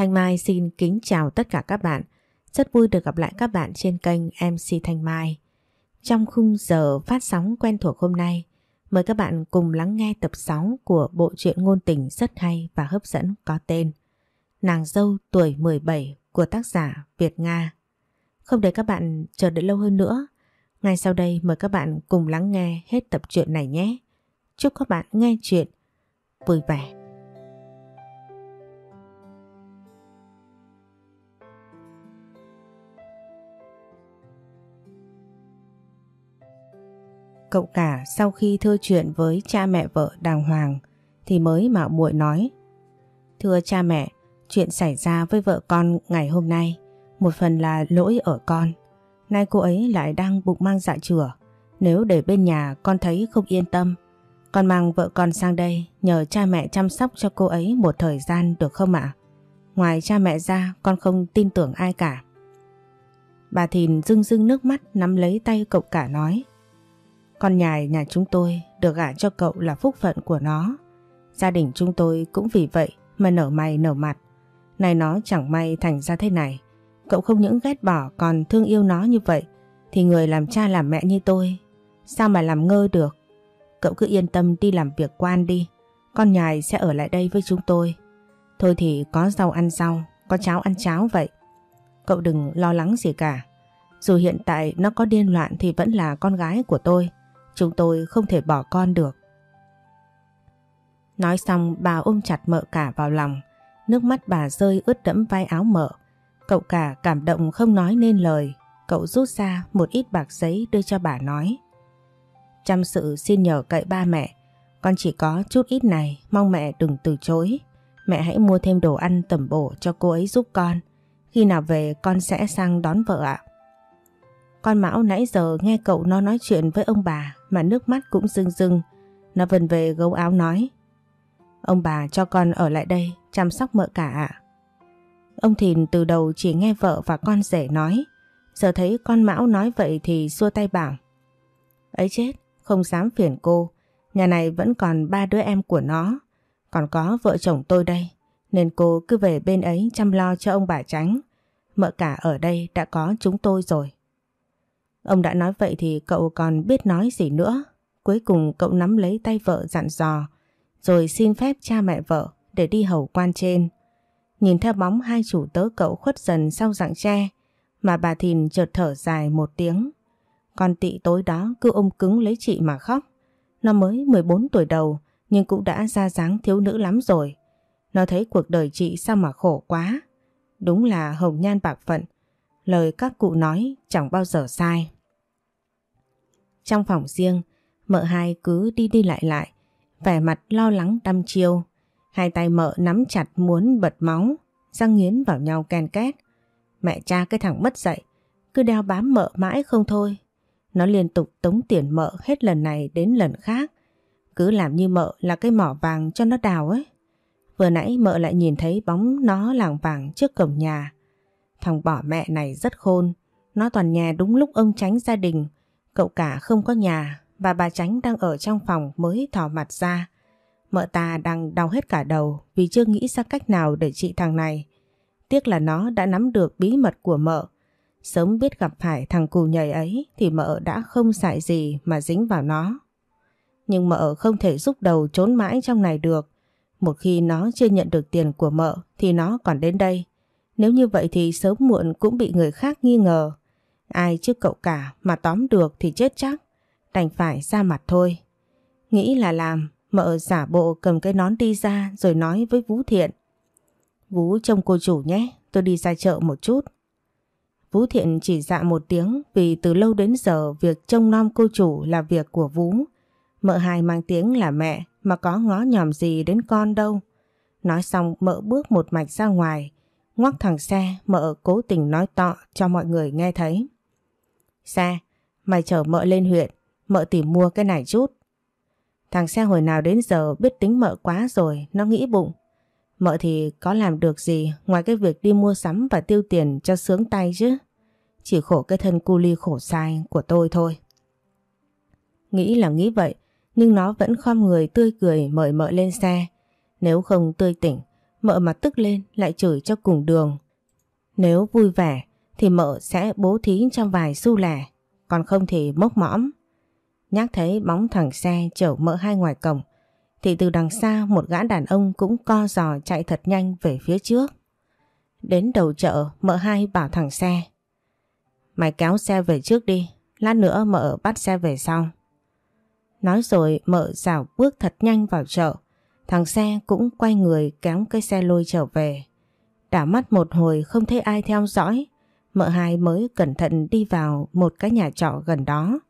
Thanh Mai xin kính chào tất cả các bạn. Rất vui được gặp lại các bạn trên kênh MC Thanh Mai. Trong khung giờ phát sóng quen thuộc hôm nay, mời các bạn cùng lắng nghe tập 6 của bộ truyện ngôn tình rất hay và hấp dẫn có tên Nàng dâu tuổi 17 của tác giả Việt Nga. Không để các bạn chờ đợi lâu hơn nữa, ngay sau đây mời các bạn cùng lắng nghe hết tập truyện này nhé. Chúc các bạn nghe chuyện vui vẻ. Cậu cả sau khi thưa chuyện với cha mẹ vợ đàng hoàng thì mới mạo muội nói Thưa cha mẹ, chuyện xảy ra với vợ con ngày hôm nay một phần là lỗi ở con. Nay cô ấy lại đang bụng mang dạ chửa. Nếu để bên nhà con thấy không yên tâm, con mang vợ con sang đây nhờ cha mẹ chăm sóc cho cô ấy một thời gian được không ạ? Ngoài cha mẹ ra con không tin tưởng ai cả. Bà Thìn rưng rưng nước mắt nắm lấy tay cậu cả nói con nhài nhà chúng tôi được gả cho cậu là phúc phận của nó. Gia đình chúng tôi cũng vì vậy mà nở mày nở mặt. Này nó chẳng may thành ra thế này. Cậu không những ghét bỏ còn thương yêu nó như vậy thì người làm cha làm mẹ như tôi sao mà làm ngơ được. Cậu cứ yên tâm đi làm việc quan đi. Con nhài sẽ ở lại đây với chúng tôi. Thôi thì có rau ăn rau, có cháo ăn cháo vậy. Cậu đừng lo lắng gì cả. Dù hiện tại nó có điên loạn thì vẫn là con gái của tôi. Chúng tôi không thể bỏ con được. Nói xong bà ôm chặt mợ cả vào lòng. Nước mắt bà rơi ướt đẫm vai áo mợ. Cậu cả cảm động không nói nên lời. Cậu rút ra một ít bạc giấy đưa cho bà nói. Chăm sự xin nhờ cậy ba mẹ. Con chỉ có chút ít này, mong mẹ đừng từ chối. Mẹ hãy mua thêm đồ ăn tẩm bổ cho cô ấy giúp con. Khi nào về con sẽ sang đón vợ ạ. Con Mão nãy giờ nghe cậu nó nói chuyện với ông bà mà nước mắt cũng rưng rưng. Nó vần về gấu áo nói. Ông bà cho con ở lại đây chăm sóc mợ cả ạ. Ông Thìn từ đầu chỉ nghe vợ và con rể nói. Giờ thấy con Mão nói vậy thì xua tay bảo. Ấy chết, không dám phiền cô. Nhà này vẫn còn ba đứa em của nó. Còn có vợ chồng tôi đây. Nên cô cứ về bên ấy chăm lo cho ông bà tránh. Mợ cả ở đây đã có chúng tôi rồi. Ông đã nói vậy thì cậu còn biết nói gì nữa. Cuối cùng cậu nắm lấy tay vợ dặn dò, rồi xin phép cha mẹ vợ để đi hầu quan trên. Nhìn theo bóng hai chủ tớ cậu khuất dần sau dạng tre, mà bà Thìn chợt thở dài một tiếng. Con tị tối đó cứ ôm cứng lấy chị mà khóc. Nó mới 14 tuổi đầu nhưng cũng đã ra dáng thiếu nữ lắm rồi. Nó thấy cuộc đời chị sao mà khổ quá. Đúng là hồng nhan bạc phận, lời các cụ nói chẳng bao giờ sai. Trong phòng riêng, mợ hai cứ đi đi lại lại, vẻ mặt lo lắng đăm chiêu. Hai tay mợ nắm chặt muốn bật máu, răng nghiến vào nhau ken két. Mẹ cha cái thằng mất dậy, cứ đeo bám mợ mãi không thôi. Nó liên tục tống tiền mợ hết lần này đến lần khác. Cứ làm như mợ là cái mỏ vàng cho nó đào ấy. Vừa nãy mợ lại nhìn thấy bóng nó làng vàng trước cổng nhà. Thằng bỏ mẹ này rất khôn. Nó toàn nhà đúng lúc ông tránh gia đình. Cậu cả không có nhà và bà tránh đang ở trong phòng mới thỏ mặt ra. Mợ ta đang đau hết cả đầu vì chưa nghĩ ra cách nào để trị thằng này. Tiếc là nó đã nắm được bí mật của mợ. Sớm biết gặp phải thằng cù nhầy ấy thì mợ đã không xài gì mà dính vào nó. Nhưng mợ không thể giúp đầu trốn mãi trong này được. Một khi nó chưa nhận được tiền của mợ thì nó còn đến đây. Nếu như vậy thì sớm muộn cũng bị người khác nghi ngờ. Ai chứ cậu cả mà tóm được thì chết chắc. Đành phải ra mặt thôi. Nghĩ là làm, mợ giả bộ cầm cái nón đi ra rồi nói với Vũ Thiện. Vũ trông cô chủ nhé, tôi đi ra chợ một chút. Vũ Thiện chỉ dạ một tiếng vì từ lâu đến giờ việc trông nom cô chủ là việc của Vũ. Mợ hai mang tiếng là mẹ mà có ngó nhòm gì đến con đâu. Nói xong mợ bước một mạch ra ngoài, ngoắc thằng xe mợ cố tình nói to cho mọi người nghe thấy. Xe, mày chở mợ lên huyện, mợ tìm mua cái này chút. Thằng xe hồi nào đến giờ biết tính mợ quá rồi, nó nghĩ bụng. Mợ thì có làm được gì ngoài cái việc đi mua sắm và tiêu tiền cho sướng tay chứ. Chỉ khổ cái thân cu ly khổ sai của tôi thôi. Nghĩ là nghĩ vậy, nhưng nó vẫn khom người tươi cười mời mợ lên xe. Nếu không tươi tỉnh, mợ mà tức lên lại chửi cho cùng đường. Nếu vui vẻ thì mợ sẽ bố thí cho vài xu lẻ, còn không thì mốc mõm. Nhắc thấy bóng thằng xe chở mợ hai ngoài cổng, thì từ đằng xa một gã đàn ông cũng co giò chạy thật nhanh về phía trước. Đến đầu chợ mợ hai bảo thằng xe. Mày kéo xe về trước đi, lát nữa mợ bắt xe về sau. Nói rồi mợ rảo bước thật nhanh vào chợ. Thằng xe cũng quay người kéo cái xe lôi trở về. Đảo mắt một hồi không thấy ai theo dõi. Mợ hai mới cẩn thận đi vào một cái nhà trọ gần đó.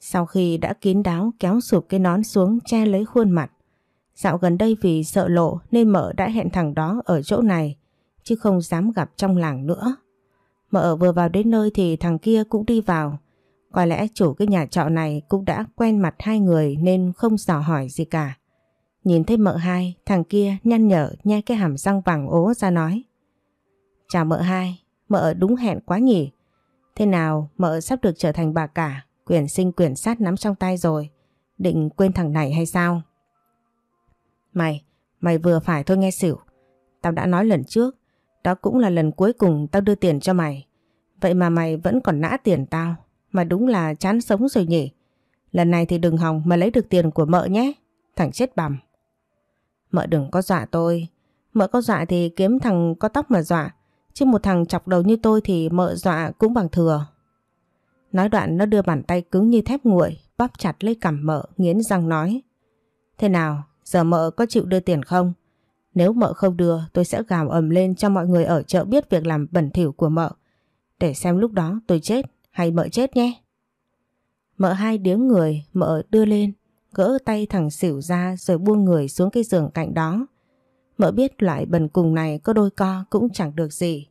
Sau khi đã kín đáo kéo sụp cái nón xuống che lấy khuôn mặt. Dạo gần đây vì sợ lộ nên mợ đã hẹn thằng đó ở chỗ này, chứ không dám gặp trong làng nữa. Mợ vừa vào đến nơi thì thằng kia cũng đi vào. Có lẽ chủ cái nhà trọ này cũng đã quen mặt hai người nên không dò hỏi gì cả. Nhìn thấy mợ hai, thằng kia nhăn nhở nhai cái hàm răng vàng ố ra nói. Chào mợ hai, mợ đúng hẹn quá nhỉ. Thế nào mợ sắp được trở thành bà cả, quyền sinh quyền sát nắm trong tay rồi. Định quên thằng này hay sao? Mày, mày vừa phải thôi nghe xỉu. Tao đã nói lần trước, đó cũng là lần cuối cùng tao đưa tiền cho mày. Vậy mà mày vẫn còn nã tiền tao. Mà đúng là chán sống rồi nhỉ. Lần này thì đừng hòng mà lấy được tiền của mợ nhé. Thằng chết bằm. Mợ đừng có dọa tôi. Mợ có dọa thì kiếm thằng có tóc mà dọa. Chứ một thằng chọc đầu như tôi thì mợ dọa cũng bằng thừa. Nói đoạn nó đưa bàn tay cứng như thép nguội, bóp chặt lấy cằm mợ, nghiến răng nói. Thế nào, giờ mợ có chịu đưa tiền không? Nếu mợ không đưa tôi sẽ gào ầm lên cho mọi người ở chợ biết việc làm bẩn thỉu của mợ. Để xem lúc đó tôi chết hay mợ chết nhé. Mợ hai điếng người, mợ đưa lên, gỡ tay thằng xỉu ra rồi buông người xuống cái giường cạnh đó. Mợ biết loại bần cùng này có đôi co cũng chẳng được gì.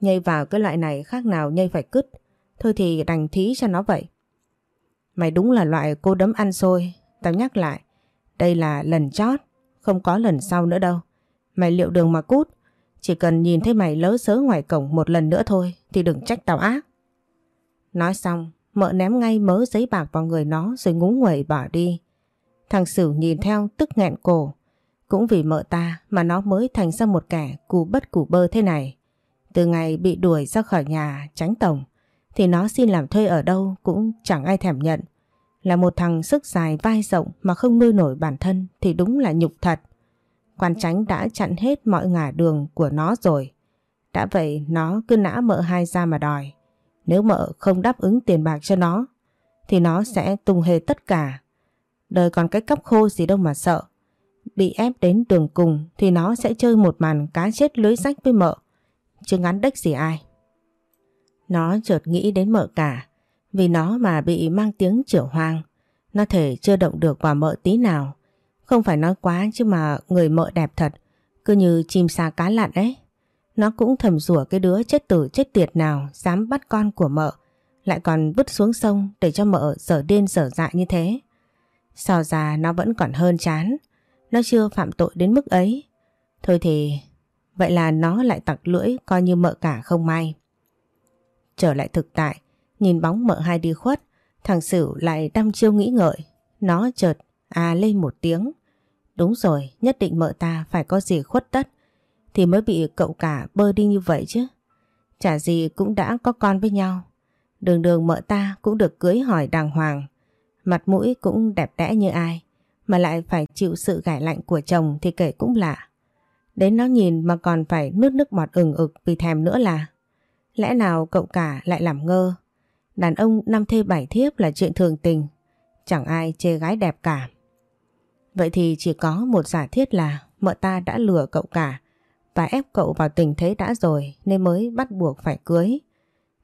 Nhây vào cái loại này khác nào nhây phải cứt. Thôi thì đành thí cho nó vậy. Mày đúng là loại cô đấm ăn xôi. Tao nhắc lại. Đây là lần chót. Không có lần sau nữa đâu. Mày liệu đường mà cút. Chỉ cần nhìn thấy mày lỡ sớ ngoài cổng một lần nữa thôi thì đừng trách tao ác. Nói xong, mợ ném ngay mớ giấy bạc vào người nó rồi ngúng nguẩy bỏ đi. Thằng Sửu nhìn theo tức nghẹn cổ. Cũng vì mợ ta mà nó mới thành ra một kẻ cù bất củ bơ thế này. Từ ngày bị đuổi ra khỏi nhà tránh tổng, thì nó xin làm thuê ở đâu cũng chẳng ai thèm nhận. Là một thằng sức dài vai rộng mà không nuôi nổi bản thân thì đúng là nhục thật. Quan tránh đã chặn hết mọi ngả đường của nó rồi. Đã vậy nó cứ nã mợ hai ra mà đòi. Nếu mợ không đáp ứng tiền bạc cho nó, thì nó sẽ tung hề tất cả. Đời còn cái cắp khô gì đâu mà sợ. Bị ép đến đường cùng thì nó sẽ chơi một màn cá chết lưới rách với mợ. Chứ ngắn đếch gì ai. Nó chợt nghĩ đến mợ cả. Vì nó mà bị mang tiếng chửa hoang. Nó thể chưa động được quả mợ tí nào. Không phải nói quá chứ mà người mợ đẹp thật. Cứ như chim xa cá lặn ấy. Nó cũng thầm rủa cái đứa chết tử chết tiệt nào dám bắt con của mợ. Lại còn vứt xuống sông để cho mợ dở điên dở dại như thế. So ra nó vẫn còn hơn chán. Nó chưa phạm tội đến mức ấy. Thôi thì vậy là nó lại tặc lưỡi coi như mợ cả không may. Trở lại thực tại, nhìn bóng mợ hai đi khuất, thằng Sửu lại đăm chiêu nghĩ ngợi. Nó chợt à lên một tiếng. Đúng rồi, nhất định mợ ta phải có gì khuất tất thì mới bị cậu cả bơ đi như vậy chứ. Chả gì cũng đã có con với nhau. Đường đường mợ ta cũng được cưới hỏi đàng hoàng. Mặt mũi cũng đẹp đẽ như ai. Mà lại phải chịu sự gải lạnh của chồng thì kể cũng lạ. Đến nó nhìn mà còn phải nuốt nước bọt ừng ực vì thèm nữa là. Lẽ nào cậu cả lại làm ngơ. Đàn ông năm thê bảy thiếp là chuyện thường tình. Chẳng ai chê gái đẹp cả. Vậy thì chỉ có một giả thiết là mợ ta đã lừa cậu cả và ép cậu vào tình thế đã rồi nên mới bắt buộc phải cưới.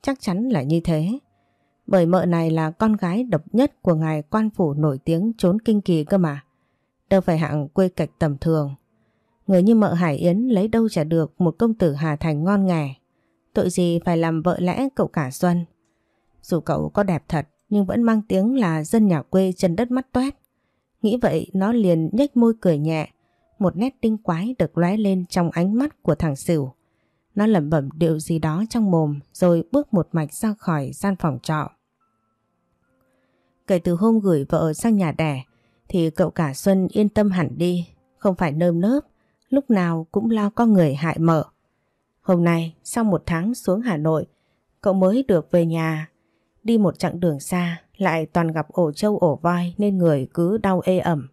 Chắc chắn là như thế. Bởi mợ này là con gái độc nhất của ngài quan phủ nổi tiếng trốn kinh kỳ cơ mà. Đâu phải hạng quê cạch tầm thường. Người như mợ Hải Yến lấy đâu trả được một công tử Hà Thành ngon nghè. Tội gì phải làm vợ lẽ cậu cả Xuân. Dù cậu có đẹp thật nhưng vẫn mang tiếng là dân nhà quê chân đất mắt toét. Nghĩ vậy nó liền nhếch môi cười nhẹ, một nét tinh quái được lóe lên trong ánh mắt của thằng Sửu. Nó lẩm bẩm điều gì đó trong mồm rồi bước một mạch ra khỏi gian phòng trọ. Kể từ hôm gửi vợ sang nhà đẻ thì cậu cả Xuân yên tâm hẳn đi, không phải nơm nớp, lúc nào cũng lo có người hại mợ. Hôm nay, sau một tháng xuống Hà Nội, cậu mới được về nhà. Đi một chặng đường xa, lại toàn gặp ổ trâu ổ voi nên người cứ đau ê ẩm.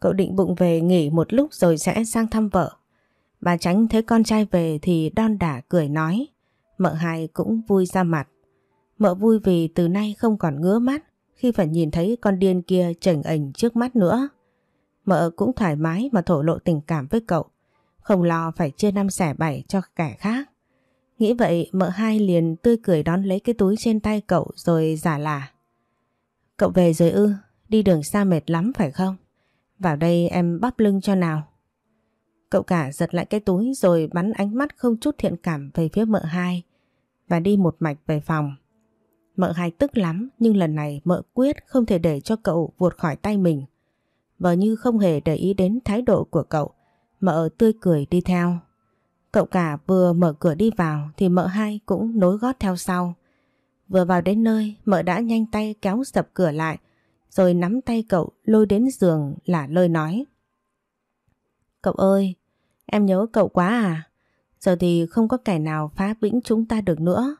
Cậu định bụng về nghỉ một lúc rồi sẽ sang thăm vợ. Bà Tránh thấy con trai về thì đon đả cười nói. Mợ hai cũng vui ra mặt. Mợ vui vì từ nay không còn ngứa mắt khi phải nhìn thấy con điên kia chảnh ảnh trước mắt nữa. Mợ cũng thoải mái mà thổ lộ tình cảm với cậu. Không lo phải chia năm xẻ bảy cho kẻ khác. Nghĩ vậy mợ hai liền tươi cười đón lấy cái túi trên tay cậu rồi giả lả. Cậu về rồi ư, đi đường xa mệt lắm phải không? Vào đây em bắp lưng cho nào. Cậu cả giật lại cái túi rồi bắn ánh mắt không chút thiện cảm về phía mợ hai và đi một mạch về phòng. Mợ hai tức lắm nhưng lần này mợ quyết không thể để cho cậu vụt khỏi tay mình. Vợ như không hề để ý đến thái độ của cậu, mợ tươi cười đi theo. Cậu cả vừa mở cửa đi vào thì mợ hai cũng nối gót theo sau. Vừa vào đến nơi mợ đã nhanh tay kéo sập cửa lại rồi nắm tay cậu lôi đến giường là lơi nói. Cậu ơi, em nhớ cậu quá à? Giờ thì không có kẻ nào phá vĩnh chúng ta được nữa.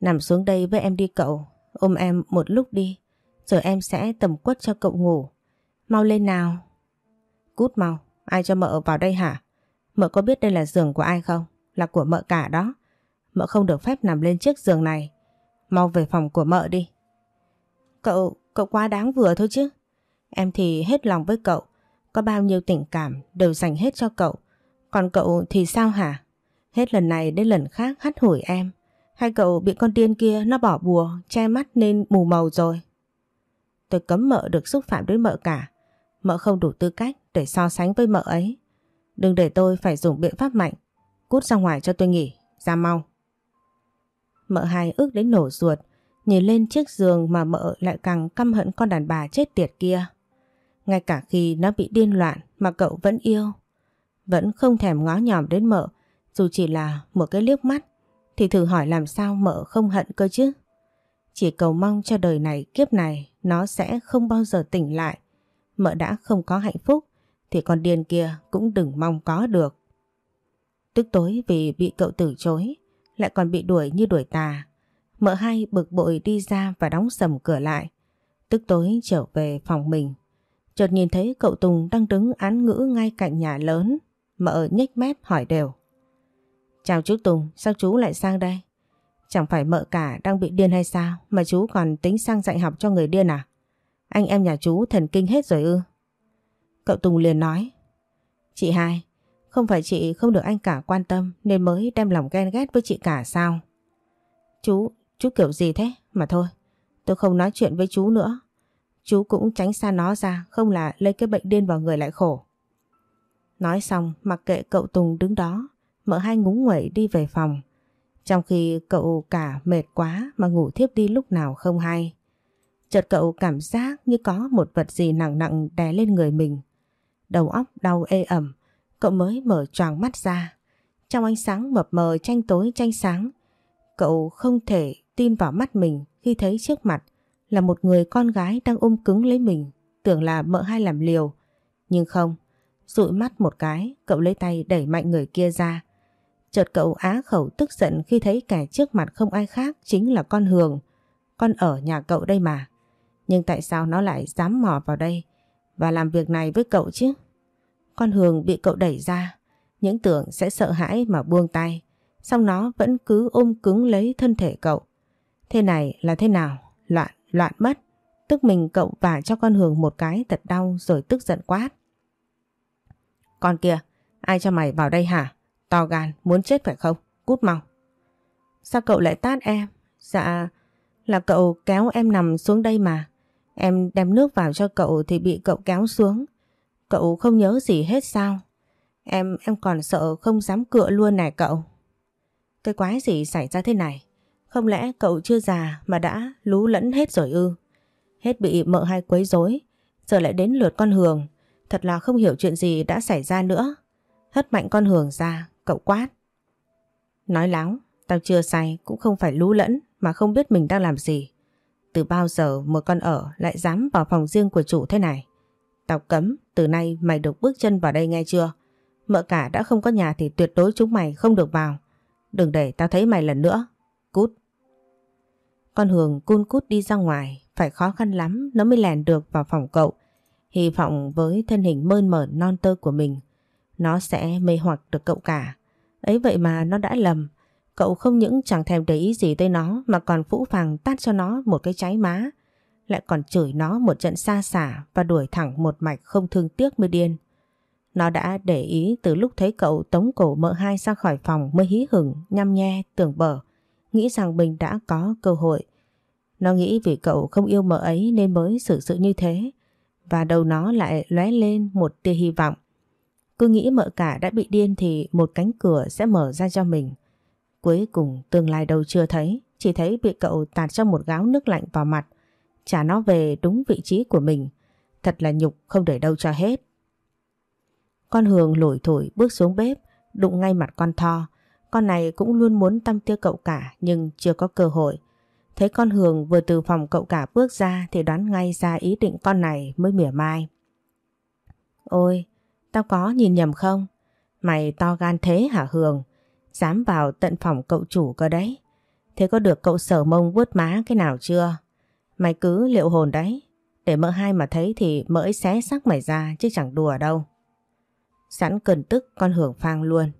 Nằm xuống đây với em đi cậu, ôm em một lúc đi, rồi em sẽ tầm quất cho cậu ngủ. Mau lên nào. Cút mau, ai cho mợ vào đây hả? Mợ có biết đây là giường của ai không? Là của mợ cả đó. Mợ không được phép nằm lên chiếc giường này. Mau về phòng của mợ đi. Cậu, cậu quá đáng vừa thôi chứ. Em thì hết lòng với cậu. Có bao nhiêu tình cảm đều dành hết cho cậu. Còn cậu thì sao hả? Hết lần này đến lần khác hắt hủi em. hai cậu bị con tiên kia nó bỏ bùa, che mắt nên mù màu rồi? Tôi cấm mợ được xúc phạm đến mợ cả. Mợ không đủ tư cách để so sánh với mợ ấy. Đừng để tôi phải dùng biện pháp mạnh. Cút ra ngoài cho tôi nghỉ, ra mau. Mợ hai ước đến nổ ruột, nhìn lên chiếc giường mà mợ lại càng căm hận con đàn bà chết tiệt kia. Ngay cả khi nó bị điên loạn mà cậu vẫn yêu. Vẫn không thèm ngó nhòm đến mợ, dù chỉ là một cái liếc mắt, thì thử hỏi làm sao mợ không hận cơ chứ. Chỉ cầu mong cho đời này kiếp này nó sẽ không bao giờ tỉnh lại. Mợ đã không có hạnh phúc thì con điên kia cũng đừng mong có được. Tức tối vì bị cậu từ chối, lại còn bị đuổi như đuổi tà. Mợ hai bực bội đi ra và đóng sầm cửa lại. Tức tối trở về phòng mình. Chợt nhìn thấy cậu Tùng đang đứng án ngữ ngay cạnh nhà lớn. Mợ nhếch mép hỏi đều. Chào chú Tùng, sao chú lại sang đây? Chẳng phải mợ cả đang bị điên hay sao mà chú còn tính sang dạy học cho người điên à? Anh em nhà chú thần kinh hết rồi ư? Cậu Tùng liền nói Chị hai, không phải chị không được anh cả quan tâm nên mới đem lòng ghen ghét với chị cả sao? Chú, chú kiểu gì thế? Mà thôi, tôi không nói chuyện với chú nữa. Chú cũng tránh xa nó ra, không là lấy cái bệnh điên vào người lại khổ. Nói xong, mặc kệ cậu Tùng đứng đó, mợ hai ngúng nguẩy đi về phòng. Trong khi cậu cả mệt quá mà ngủ thiếp đi lúc nào không hay. Chợt cậu cảm giác như có một vật gì nặng nặng đè lên người mình. Đầu óc đau ê ẩm, cậu mới mở tròn mắt ra. Trong ánh sáng mập mờ tranh tối tranh sáng, cậu không thể tin vào mắt mình khi thấy trước mặt là một người con gái đang ôm cứng lấy mình, tưởng là mợ hai làm liều. Nhưng không, dụi mắt một cái, cậu lấy tay đẩy mạnh người kia ra. Chợt cậu á khẩu tức giận khi thấy kẻ trước mặt không ai khác chính là con Hường. Con ở nhà cậu đây mà. Nhưng tại sao nó lại dám mò vào đây và làm việc này với cậu chứ? Con Hường bị cậu đẩy ra, những tưởng sẽ sợ hãi mà buông tay. Xong nó vẫn cứ ôm cứng lấy thân thể cậu. Thế này là thế nào? Loạn, loạn mất. Tức mình cậu vả cho con Hường một cái thật đau rồi tức giận quát. Con kia, ai cho mày vào đây hả? To gan, muốn chết phải không? Cút mau. Sao cậu lại tát em? Dạ, là cậu kéo em nằm xuống đây mà. Em đem nước vào cho cậu thì bị cậu kéo xuống. Cậu không nhớ gì hết sao? Em em còn sợ không dám cựa luôn này cậu. Cái quái gì xảy ra thế này? Không lẽ cậu chưa già mà đã lú lẫn hết rồi ư? Hết bị mợ hai quấy rối, giờ lại đến lượt con Hường. Thật là không hiểu chuyện gì đã xảy ra nữa. Hất mạnh con Hường ra, cậu quát. Nói láo, tao chưa say cũng không phải lú lẫn mà không biết mình đang làm gì. Từ bao giờ một con ở lại dám vào phòng riêng của chủ thế này? Tao cấm, từ nay mày được bước chân vào đây nghe chưa? Mợ cả đã không có nhà thì tuyệt đối chúng mày không được vào. Đừng để tao thấy mày lần nữa. Cút. Con Hường cun cút đi ra ngoài, phải khó khăn lắm nó mới lèn được vào phòng cậu. Hy vọng với thân hình mơn mởn non tơ của mình, nó sẽ mê hoặc được cậu cả. Ấy vậy mà nó đã lầm. Cậu không những chẳng thèm để ý gì tới nó mà còn phũ phàng tát cho nó một cái cháy má. Lại còn chửi nó một trận xa xả và đuổi thẳng một mạch không thương tiếc mới điên. Nó đã để ý từ lúc thấy cậu tống cổ mợ hai ra khỏi phòng mới hí hửng, nhăm nhe, tưởng bở. Nghĩ rằng mình đã có cơ hội. Nó nghĩ vì cậu không yêu mợ ấy nên mới xử sự như thế. Và đầu nó lại lóe lên một tia hy vọng. Cứ nghĩ mợ cả đã bị điên thì một cánh cửa sẽ mở ra cho mình. Cuối cùng tương lai đâu chưa thấy, chỉ thấy bị cậu tạt cho một gáo nước lạnh vào mặt, trả nó về đúng vị trí của mình. Thật là nhục không để đâu cho hết. Con Hường lủi thổi bước xuống bếp, đụng ngay mặt con Tho. Con này cũng luôn muốn tâm tiêu cậu cả nhưng chưa có cơ hội. Thấy con Hường vừa từ phòng cậu cả bước ra thì đoán ngay ra ý định con này mới mỉa mai. Ôi, tao có nhìn nhầm không? Mày to gan thế hả Hường? Dám vào tận phòng cậu chủ cơ đấy. Thế có được cậu sở mông vuốt má cái nào chưa? Mày cứ liệu hồn đấy. Để mỡ hai mà thấy thì mỡ ấy xé xác mày ra chứ chẳng đùa đâu. Sẵn cần tức con Hường phang luôn.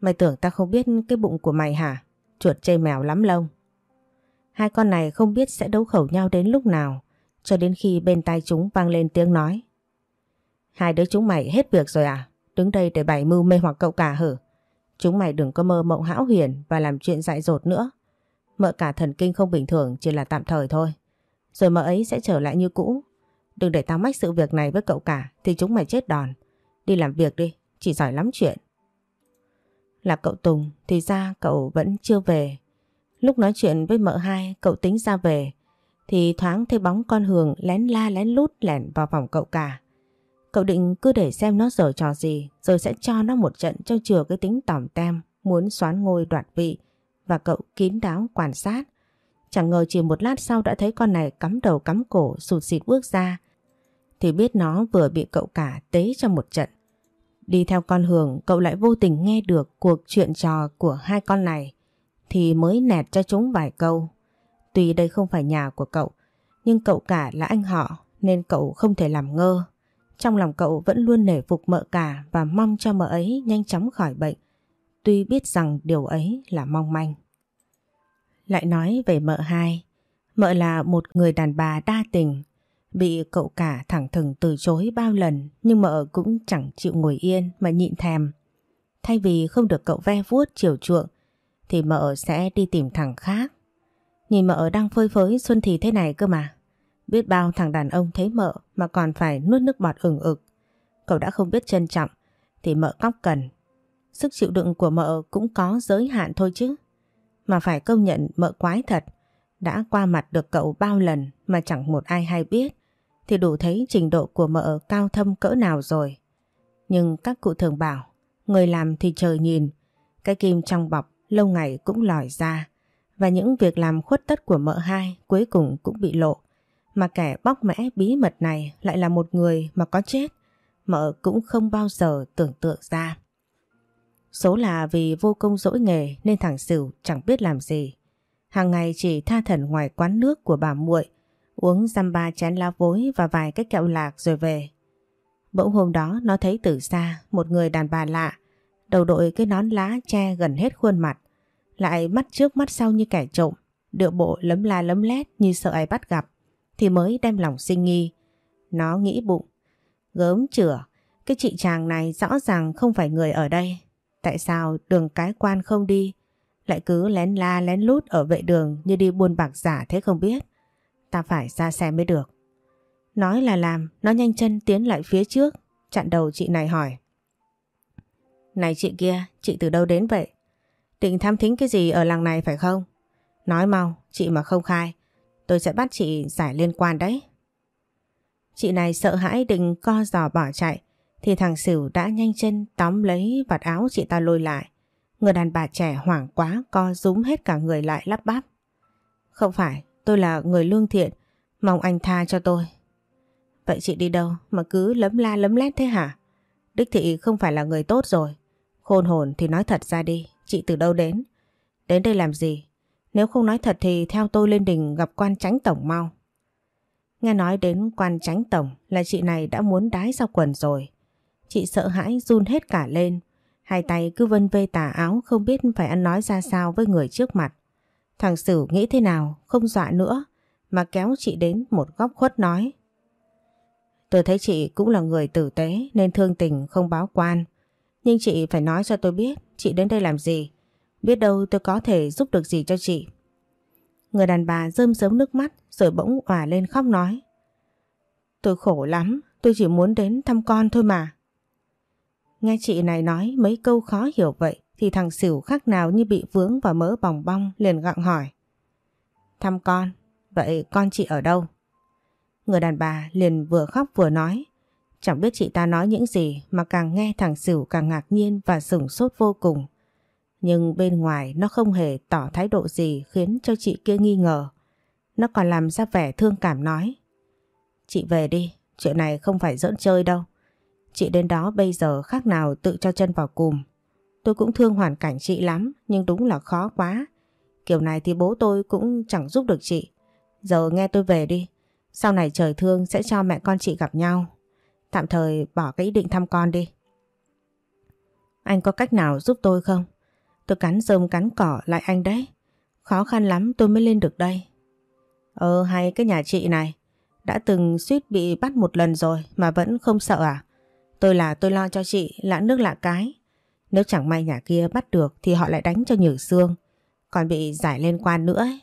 Mày tưởng tao không biết cái bụng của mày hả? Chuột chê mèo lắm lông. Hai con này không biết sẽ đấu khẩu nhau đến lúc nào cho đến khi bên tai chúng vang lên tiếng nói. Hai đứa chúng mày hết việc rồi à? Đứng đây để bày mưu mê hoặc cậu cả hử? Chúng mày đừng có mơ mộng hão huyền và làm chuyện dại dột nữa. Mợ cả thần kinh không bình thường chỉ là tạm thời thôi. Rồi mợ ấy sẽ trở lại như cũ. Đừng để tao mách sự việc này với cậu cả thì chúng mày chết đòn. Đi làm việc đi, chỉ giỏi lắm chuyện. Là cậu Tùng thì ra cậu vẫn chưa về. Lúc nói chuyện với mợ hai, cậu tính ra về, thì thoáng thấy bóng con Hường lén la lén lút lẻn vào phòng cậu cả. Cậu định cứ để xem nó giở trò gì, rồi sẽ cho nó một trận cho chừa cái tính tỏm tem, muốn xoán ngôi đoạt vị, và cậu kín đáo quan sát. Chẳng ngờ chỉ một lát sau đã thấy con này cắm đầu cắm cổ, sụt xịt bước ra, thì biết nó vừa bị cậu cả tế cho một trận. Đi theo con Hường, cậu lại vô tình nghe được cuộc chuyện trò của hai con này thì mới nẹt cho chúng vài câu. Tuy đây không phải nhà của cậu, nhưng cậu cả là anh họ, nên cậu không thể làm ngơ. Trong lòng cậu vẫn luôn nể phục mợ cả và mong cho mợ ấy nhanh chóng khỏi bệnh. Tuy biết rằng điều ấy là mong manh. Lại nói về mợ hai. Mợ là một người đàn bà đa tình. Bị cậu cả thẳng thừng từ chối bao lần, nhưng mợ cũng chẳng chịu ngồi yên mà nhịn thèm. Thay vì không được cậu ve vuốt chiều chuộng thì mợ sẽ đi tìm thằng khác. Nhìn mợ đang phơi phới, xuân thì thế này cơ mà. Biết bao thằng đàn ông thấy mợ mà còn phải nuốt nước bọt ửng ực. Cậu đã không biết trân trọng, thì mợ cóc cần. Sức chịu đựng của mợ cũng có giới hạn thôi chứ. Mà phải công nhận mợ quái thật. Đã qua mặt được cậu bao lần mà chẳng một ai hay biết, thì đủ thấy trình độ của mợ cao thâm cỡ nào rồi. Nhưng các cụ thường bảo, người làm thì trời nhìn, cái kim trong bọc lâu ngày cũng lòi ra và những việc làm khuất tất của mợ hai cuối cùng cũng bị lộ. Mà kẻ bóc mẽ bí mật này lại là một người mà có chết, mợ cũng không bao giờ tưởng tượng ra. Số là vì vô công dỗi nghề nên thằng Sửu chẳng biết làm gì. Hàng ngày chỉ tha thần ngoài quán nước của bà muội uống dăm ba chén lá vối và vài cái kẹo lạc rồi về. Bỗng hôm đó nó thấy từ xa một người đàn bà lạ, đầu đội cái nón lá che gần hết khuôn mặt, lại mắt trước mắt sau như kẻ trộm, điệu bộ lấm la lấm lét như sợ ai bắt gặp thì mới đem lòng sinh nghi. Nó nghĩ bụng, gớm chửa, cái chị chàng này rõ ràng không phải người ở đây. Tại sao đường cái quan không đi, lại cứ lén la lén lút ở vệ đường như đi buôn bạc giả thế không biết. Ta phải ra xe mới được. Nói là làm, nó nhanh chân tiến lại phía trước, chặn đầu chị này hỏi. Này chị kia, chị từ đâu đến vậy? Định tham thính cái gì ở làng này phải không? Nói mau, chị mà không khai, Tôi sẽ bắt chị giải liên quan đấy. Chị này sợ hãi định co giò bỏ chạy thì thằng Sửu đã nhanh chân tóm lấy vạt áo chị ta lôi lại. Người đàn bà trẻ hoảng quá co rúm hết cả người lại lắp bắp. Không phải, tôi là người lương thiện, mong anh tha cho tôi. Vậy chị đi đâu mà cứ lấm la lấm lét thế hả? Đích thị không phải là người tốt rồi. Khôn hồn thì nói thật ra đi, chị từ đâu đến? Đến đây làm gì? Nếu không nói thật thì theo tôi lên đình gặp quan tránh tổng mau. Nghe nói đến quan tránh tổng là chị này đã muốn đái ra quần rồi. Chị sợ hãi run hết cả lên. Hai tay cứ vân vê tà áo không biết phải ăn nói ra sao với người trước mặt. Thằng Sử nghĩ thế nào, không dọa nữa, mà kéo chị đến một góc khuất nói. Tôi thấy chị cũng là người tử tế nên thương tình không báo quan. Nhưng chị phải nói cho tôi biết chị đến đây làm gì. Biết đâu tôi có thể giúp được gì cho chị. Người đàn bà rơm rớm nước mắt rồi bỗng òa lên khóc nói. Tôi khổ lắm, tôi chỉ muốn đến thăm con thôi mà. Nghe chị này nói mấy câu khó hiểu vậy thì thằng xỉu khác nào như bị vướng vào mỡ bòng bong liền gặng hỏi. Thăm con, vậy con chị ở đâu? Người đàn bà liền vừa khóc vừa nói. Chẳng biết chị ta nói những gì mà càng nghe thằng Sửu càng ngạc nhiên và sửng sốt vô cùng. Nhưng bên ngoài nó không hề tỏ thái độ gì khiến cho chị kia nghi ngờ. Nó còn làm ra vẻ thương cảm nói. Chị về đi, chuyện này không phải giỡn chơi đâu. Chị đến đó bây giờ khác nào tự cho chân vào cùm. Tôi cũng thương hoàn cảnh chị lắm nhưng đúng là khó quá. Kiểu này thì bố tôi cũng chẳng giúp được chị. Giờ nghe tôi về đi. Sau này trời thương sẽ cho mẹ con chị gặp nhau. Tạm thời bỏ cái ý định thăm con đi. Anh có cách nào giúp tôi không? Tôi cắn rơm cắn cỏ lại anh đấy. Khó khăn lắm tôi mới lên được đây. Ờ hay cái nhà chị này. Đã từng suýt bị bắt một lần rồi mà vẫn không sợ à? Tôi là tôi lo cho chị, lạ nước lạ cái. Nếu chẳng may nhà kia bắt được thì họ lại đánh cho nhử xương. Còn bị giải lên quan nữa ấy.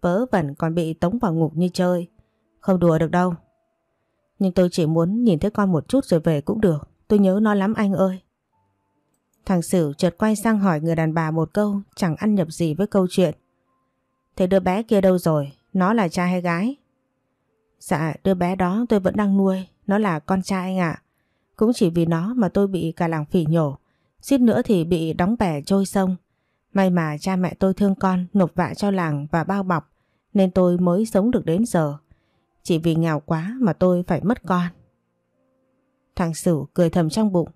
Vớ vẩn còn bị tống vào ngục như chơi. Không đùa được đâu. Nhưng tôi chỉ muốn nhìn thấy con một chút rồi về cũng được. Tôi nhớ nó lắm anh ơi. Thằng Sử chợt quay sang hỏi người đàn bà một câu, chẳng ăn nhập gì với câu chuyện. Thế đứa bé kia đâu rồi? Nó là trai hay gái? Dạ đứa bé đó tôi vẫn đang nuôi. Nó là con trai anh ạ. Cũng chỉ vì nó mà tôi bị cả làng phỉ nhổ. Xít nữa thì bị đóng bè trôi sông. May mà cha mẹ tôi thương con, nộp vạ cho làng và bao bọc, nên tôi mới sống được đến giờ. Chỉ vì nghèo quá mà tôi phải mất con. Thằng Sửu cười thầm trong bụng.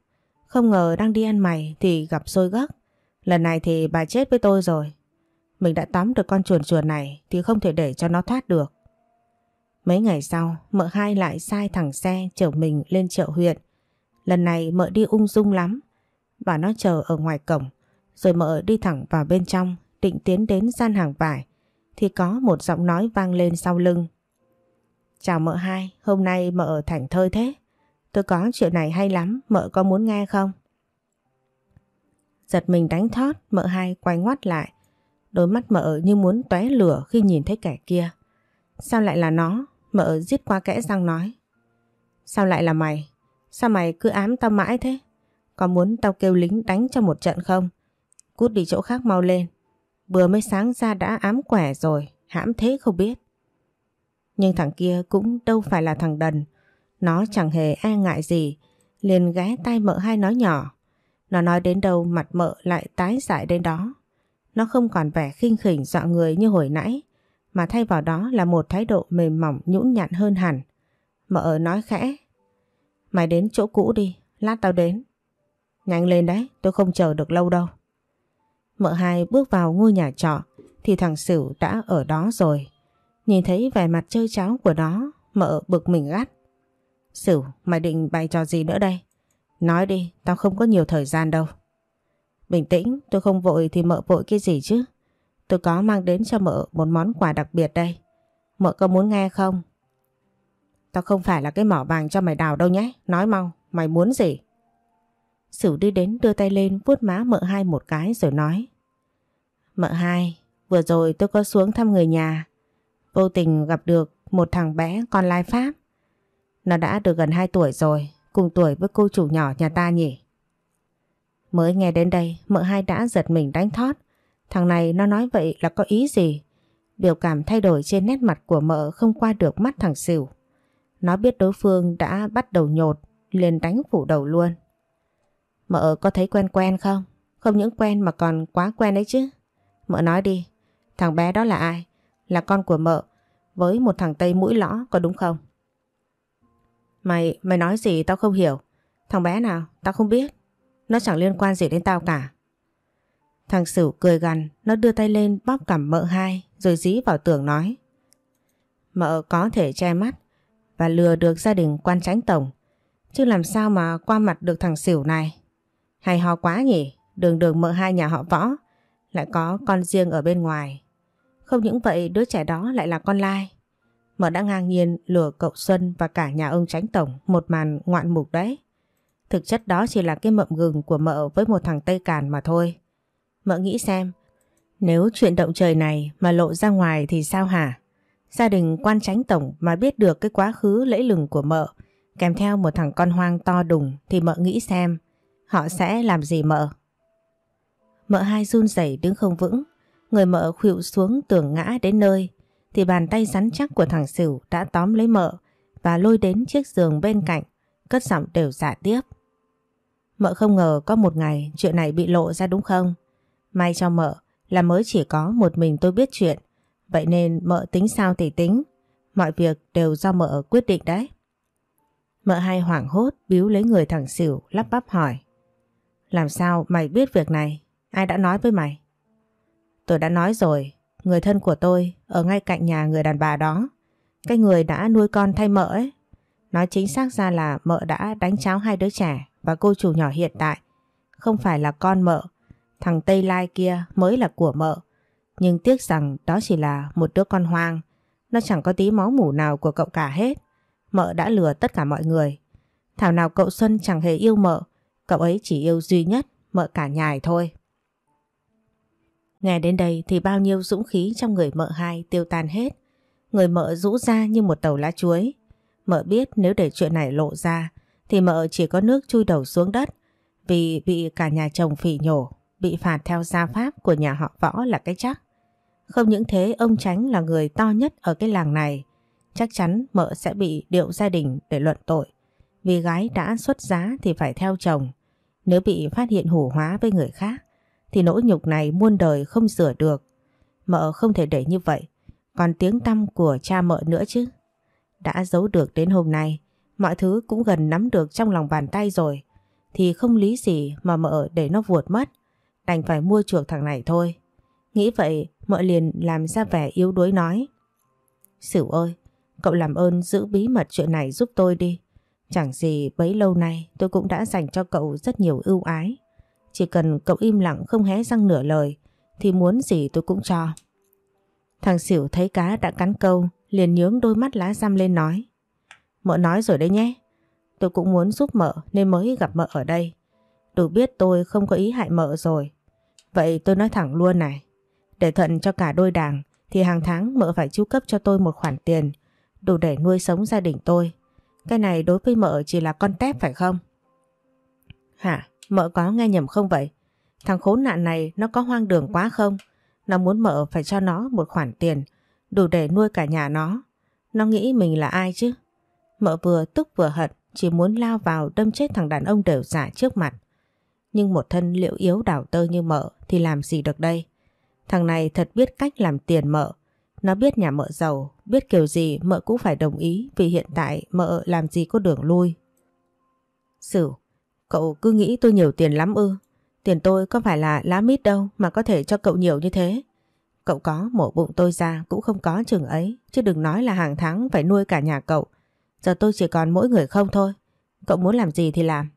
Không ngờ đang đi ăn mày thì gặp xôi gấc. Lần này thì bà chết với tôi rồi. Mình đã tóm được con chuồn chuồn này thì không thể để cho nó thoát được. Mấy ngày sau, mợ hai lại sai thằng xe chở mình lên chợ huyện. Lần này mợ đi ung dung lắm. Bà nó chờ ở ngoài cổng, rồi mợ đi thẳng vào bên trong, định tiến đến gian hàng vải. Thì có một giọng nói vang lên sau lưng. Chào mợ hai, hôm nay mợ ở thảnh thơi thế. Tôi có chuyện này hay lắm, mợ có muốn nghe không? Giật mình đánh thót, mợ hai quay ngoắt lại. Đôi mắt mợ như muốn tóe lửa khi nhìn thấy kẻ kia. Sao lại là nó? Mợ giết qua kẽ răng nói. Sao lại là mày? Sao mày cứ ám tao mãi thế? Có muốn tao kêu lính đánh cho một trận không? Cút đi chỗ khác mau lên. Vừa mới sáng ra đã ám quẻ rồi, hãm thế không biết. Nhưng thằng kia cũng đâu phải là thằng đần. Nó chẳng hề e ngại gì, liền ghé tay mợ hai nói nhỏ. Nó nói đến đâu mặt mợ lại tái dại đến đó. Nó không còn vẻ khinh khỉnh dọa người như hồi nãy, mà thay vào đó là một thái độ mềm mỏng nhũn nhặn hơn hẳn. Mợ nói khẽ. Mày đến chỗ cũ đi, lát tao đến. Nhanh lên đấy, tôi không chờ được lâu đâu. Mợ hai bước vào ngôi nhà trọ thì thằng Sửu đã ở đó rồi. Nhìn thấy vẻ mặt chơi cháo của nó, mợ bực mình gắt. Sửu, mày định bày trò gì nữa đây? Nói đi, tao không có nhiều thời gian đâu. Bình tĩnh, tôi không vội thì mợ vội cái gì chứ? Tôi có mang đến cho mợ một món quà đặc biệt đây. Mợ có muốn nghe không? Tao không phải là cái mỏ vàng cho mày đào đâu nhé. Nói mau, mày muốn gì? Sửu đi đến đưa tay lên vuốt má mợ hai một cái rồi nói. Mợ hai, vừa rồi tôi có xuống thăm người nhà. Vô tình gặp được một thằng bé con lai Pháp. Nó đã được gần 2 tuổi rồi, cùng tuổi với cô chủ nhỏ nhà ta nhỉ. Mới nghe đến đây, mợ hai đã giật mình đánh thót. Thằng này nó nói vậy là có ý gì? Biểu cảm thay đổi trên nét mặt của mợ không qua được mắt thằng xỉu. Nó biết đối phương đã bắt đầu nhột, liền đánh phủ đầu luôn. Mợ có thấy quen quen không? Không những quen mà còn quá quen đấy chứ. Mợ nói đi, thằng bé đó là ai? Là con của mợ, với một thằng Tây mũi lõ có đúng không? Mày, mày nói gì tao không hiểu. Thằng bé nào? Tao không biết. Nó chẳng liên quan gì đến tao cả. Thằng Sửu cười gằn, nó đưa tay lên bóp cằm mợ hai rồi dí vào tường nói. Mợ có thể che mắt và lừa được gia đình quan tránh tổng. Chứ làm sao mà qua mặt được thằng Sửu này? Hay ho quá nhỉ? Đường đường mợ hai nhà họ võ lại có con riêng ở bên ngoài. Không những vậy đứa trẻ đó lại là con lai. Mở đã ngang nhiên lừa cậu Xuân và cả nhà ông tránh tổng một màn ngoạn mục đấy. Thực chất đó chỉ là cái mậm gừng của mợ với một thằng Tây Càn mà thôi. Mợ nghĩ xem, nếu chuyện động trời này mà lộ ra ngoài thì sao hả? Gia đình quan tránh tổng mà biết được cái quá khứ lẫy lừng của mợ, kèm theo một thằng con hoang to đùng thì mợ nghĩ xem, họ sẽ làm gì mợ? Mợ hai run rẩy đứng không vững, người mợ khuỵu xuống tường ngã đến nơi, thì bàn tay rắn chắc của thằng Sửu đã tóm lấy mợ và lôi đến chiếc giường bên cạnh, cất giọng đều giả tiếp. Mợ không ngờ có một ngày chuyện này bị lộ ra đúng không? May cho mợ là mới chỉ có một mình tôi biết chuyện, vậy nên mợ tính sao thì tính, mọi việc đều do mợ quyết định đấy. Mợ hai hoảng hốt biếu lấy người thằng Sửu lắp bắp hỏi. Làm sao mày biết việc này? Ai đã nói với mày? Tôi đã nói rồi, người thân của tôi ở ngay cạnh nhà người đàn bà đó. Cái người đã nuôi con thay mợ ấy. Nói chính xác ra là mợ đã đánh cháo hai đứa trẻ và cô chủ nhỏ hiện tại. Không phải là con mợ, thằng Tây Lai kia mới là của mợ. Nhưng tiếc rằng đó chỉ là một đứa con hoang. Nó chẳng có tí máu mủ nào của cậu cả hết. Mợ đã lừa tất cả mọi người. Thảo nào cậu Xuân chẳng hề yêu mợ. Cậu ấy chỉ yêu duy nhất mợ cả nhài thôi. Nghe đến đây thì bao nhiêu dũng khí trong người mợ hai tiêu tan hết. Người mợ rũ ra như một tàu lá chuối. Mợ biết nếu để chuyện này lộ ra thì mợ chỉ có nước chui đầu xuống đất vì bị cả nhà chồng phỉ nhổ, bị phạt theo gia pháp của nhà họ võ là cái chắc. Không những thế ông Tránh là người to nhất ở cái làng này, chắc chắn mợ sẽ bị điệu gia đình để luận tội. Vì gái đã xuất giá thì phải theo chồng, nếu bị phát hiện hủ hóa với người khác thì nỗi nhục này muôn đời không sửa được. Mợ không thể để như vậy, còn tiếng tăm của cha mợ nữa chứ. Đã giấu được đến hôm nay, mọi thứ cũng gần nắm được trong lòng bàn tay rồi, thì không lý gì mà mợ để nó vuột mất, đành phải mua chuộc thằng này thôi. Nghĩ vậy, mợ liền làm ra vẻ yếu đuối nói. Sửu ơi, cậu làm ơn giữ bí mật chuyện này giúp tôi đi. Chẳng gì bấy lâu nay tôi cũng đã dành cho cậu rất nhiều ưu ái. Chỉ cần cậu im lặng không hé răng nửa lời, thì muốn gì tôi cũng cho. Thằng xỉu thấy cá đã cắn câu, liền nhướng đôi mắt lá răm lên nói. Mợ nói rồi đấy nhé. Tôi cũng muốn giúp mợ nên mới gặp mợ ở đây. Đủ biết tôi không có ý hại mợ rồi. Vậy tôi nói thẳng luôn này. Để thuận cho cả đôi đảng thì hàng tháng mợ phải chu cấp cho tôi một khoản tiền, đủ để nuôi sống gia đình tôi. Cái này đối với mợ chỉ là con tép phải không? Hả? Mợ có nghe nhầm không vậy? Thằng khốn nạn này nó có hoang đường quá không? Nó muốn mợ phải cho nó một khoản tiền đủ để nuôi cả nhà nó. Nó nghĩ mình là ai chứ? Mợ vừa tức vừa hận chỉ muốn lao vào đâm chết thằng đàn ông đều giả trước mặt. Nhưng một thân liệu yếu đảo tơ như mợ thì làm gì được đây? Thằng này thật biết cách làm tiền mợ. Nó biết nhà mợ giàu, biết kiểu gì mợ cũng phải đồng ý vì hiện tại mợ làm gì có đường lui. Sửu, cậu cứ nghĩ tôi nhiều tiền lắm ư. Tiền tôi có phải là lá mít đâu mà có thể cho cậu nhiều như thế. Cậu có mổ bụng tôi ra cũng không có chừng ấy, chứ đừng nói là hàng tháng phải nuôi cả nhà cậu. Giờ tôi chỉ còn mỗi người không thôi. Cậu muốn làm gì thì làm.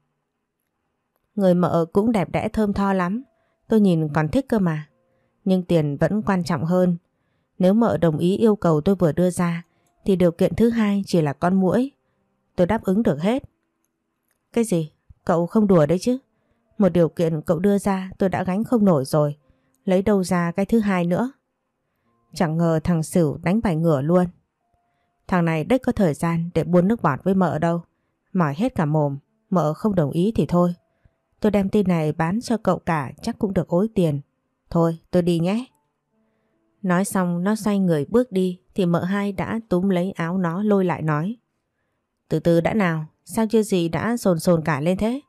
Người mợ cũng đẹp đẽ thơm tho lắm. Tôi nhìn còn thích cơ mà. Nhưng tiền vẫn quan trọng hơn. Nếu mợ đồng ý yêu cầu tôi vừa đưa ra thì điều kiện thứ hai chỉ là con muỗi. Tôi đáp ứng được hết. Cái gì? Cậu không đùa đấy chứ? Một điều kiện cậu đưa ra tôi đã gánh không nổi rồi. Lấy đâu ra cái thứ hai nữa? Chẳng ngờ thằng Sửu đánh bài ngửa luôn. Thằng này đếch có thời gian để buôn nước bọt với mợ đâu. Mỏi hết cả mồm, mợ không đồng ý thì thôi. Tôi đem tin này bán cho cậu cả chắc cũng được ối tiền. Thôi tôi đi nhé. Nói xong nó xoay người bước đi thì mợ hai đã túm lấy áo nó lôi lại nói. Từ từ đã nào, sao chưa gì đã sồn sồn cả lên thế?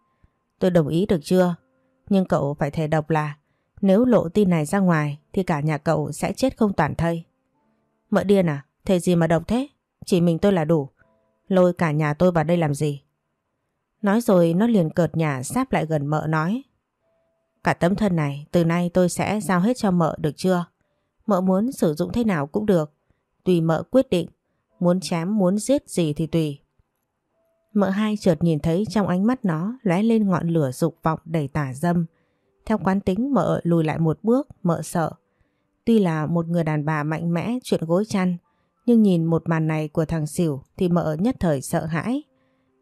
Tôi đồng ý được chưa? Nhưng cậu phải thề độc là nếu lộ tin này ra ngoài thì cả nhà cậu sẽ chết không toàn thây. Mợ điên à? Thề gì mà độc thế? Chỉ mình tôi là đủ. Lôi cả nhà tôi vào đây làm gì? Nói rồi nó liền cợt nhà sáp lại gần mợ nói. Cả tấm thân này từ nay tôi sẽ giao hết cho mợ được chưa? Mợ muốn sử dụng thế nào cũng được. Tùy mợ quyết định. Muốn chém muốn giết gì thì tùy. Mợ hai chợt nhìn thấy trong ánh mắt nó lóe lên ngọn lửa dục vọng đầy tả dâm. Theo quán tính mợ lùi lại một bước, mợ sợ. Tuy là một người đàn bà mạnh mẽ chuyện gối chăn, nhưng nhìn một màn này của thằng xỉu thì mợ nhất thời sợ hãi.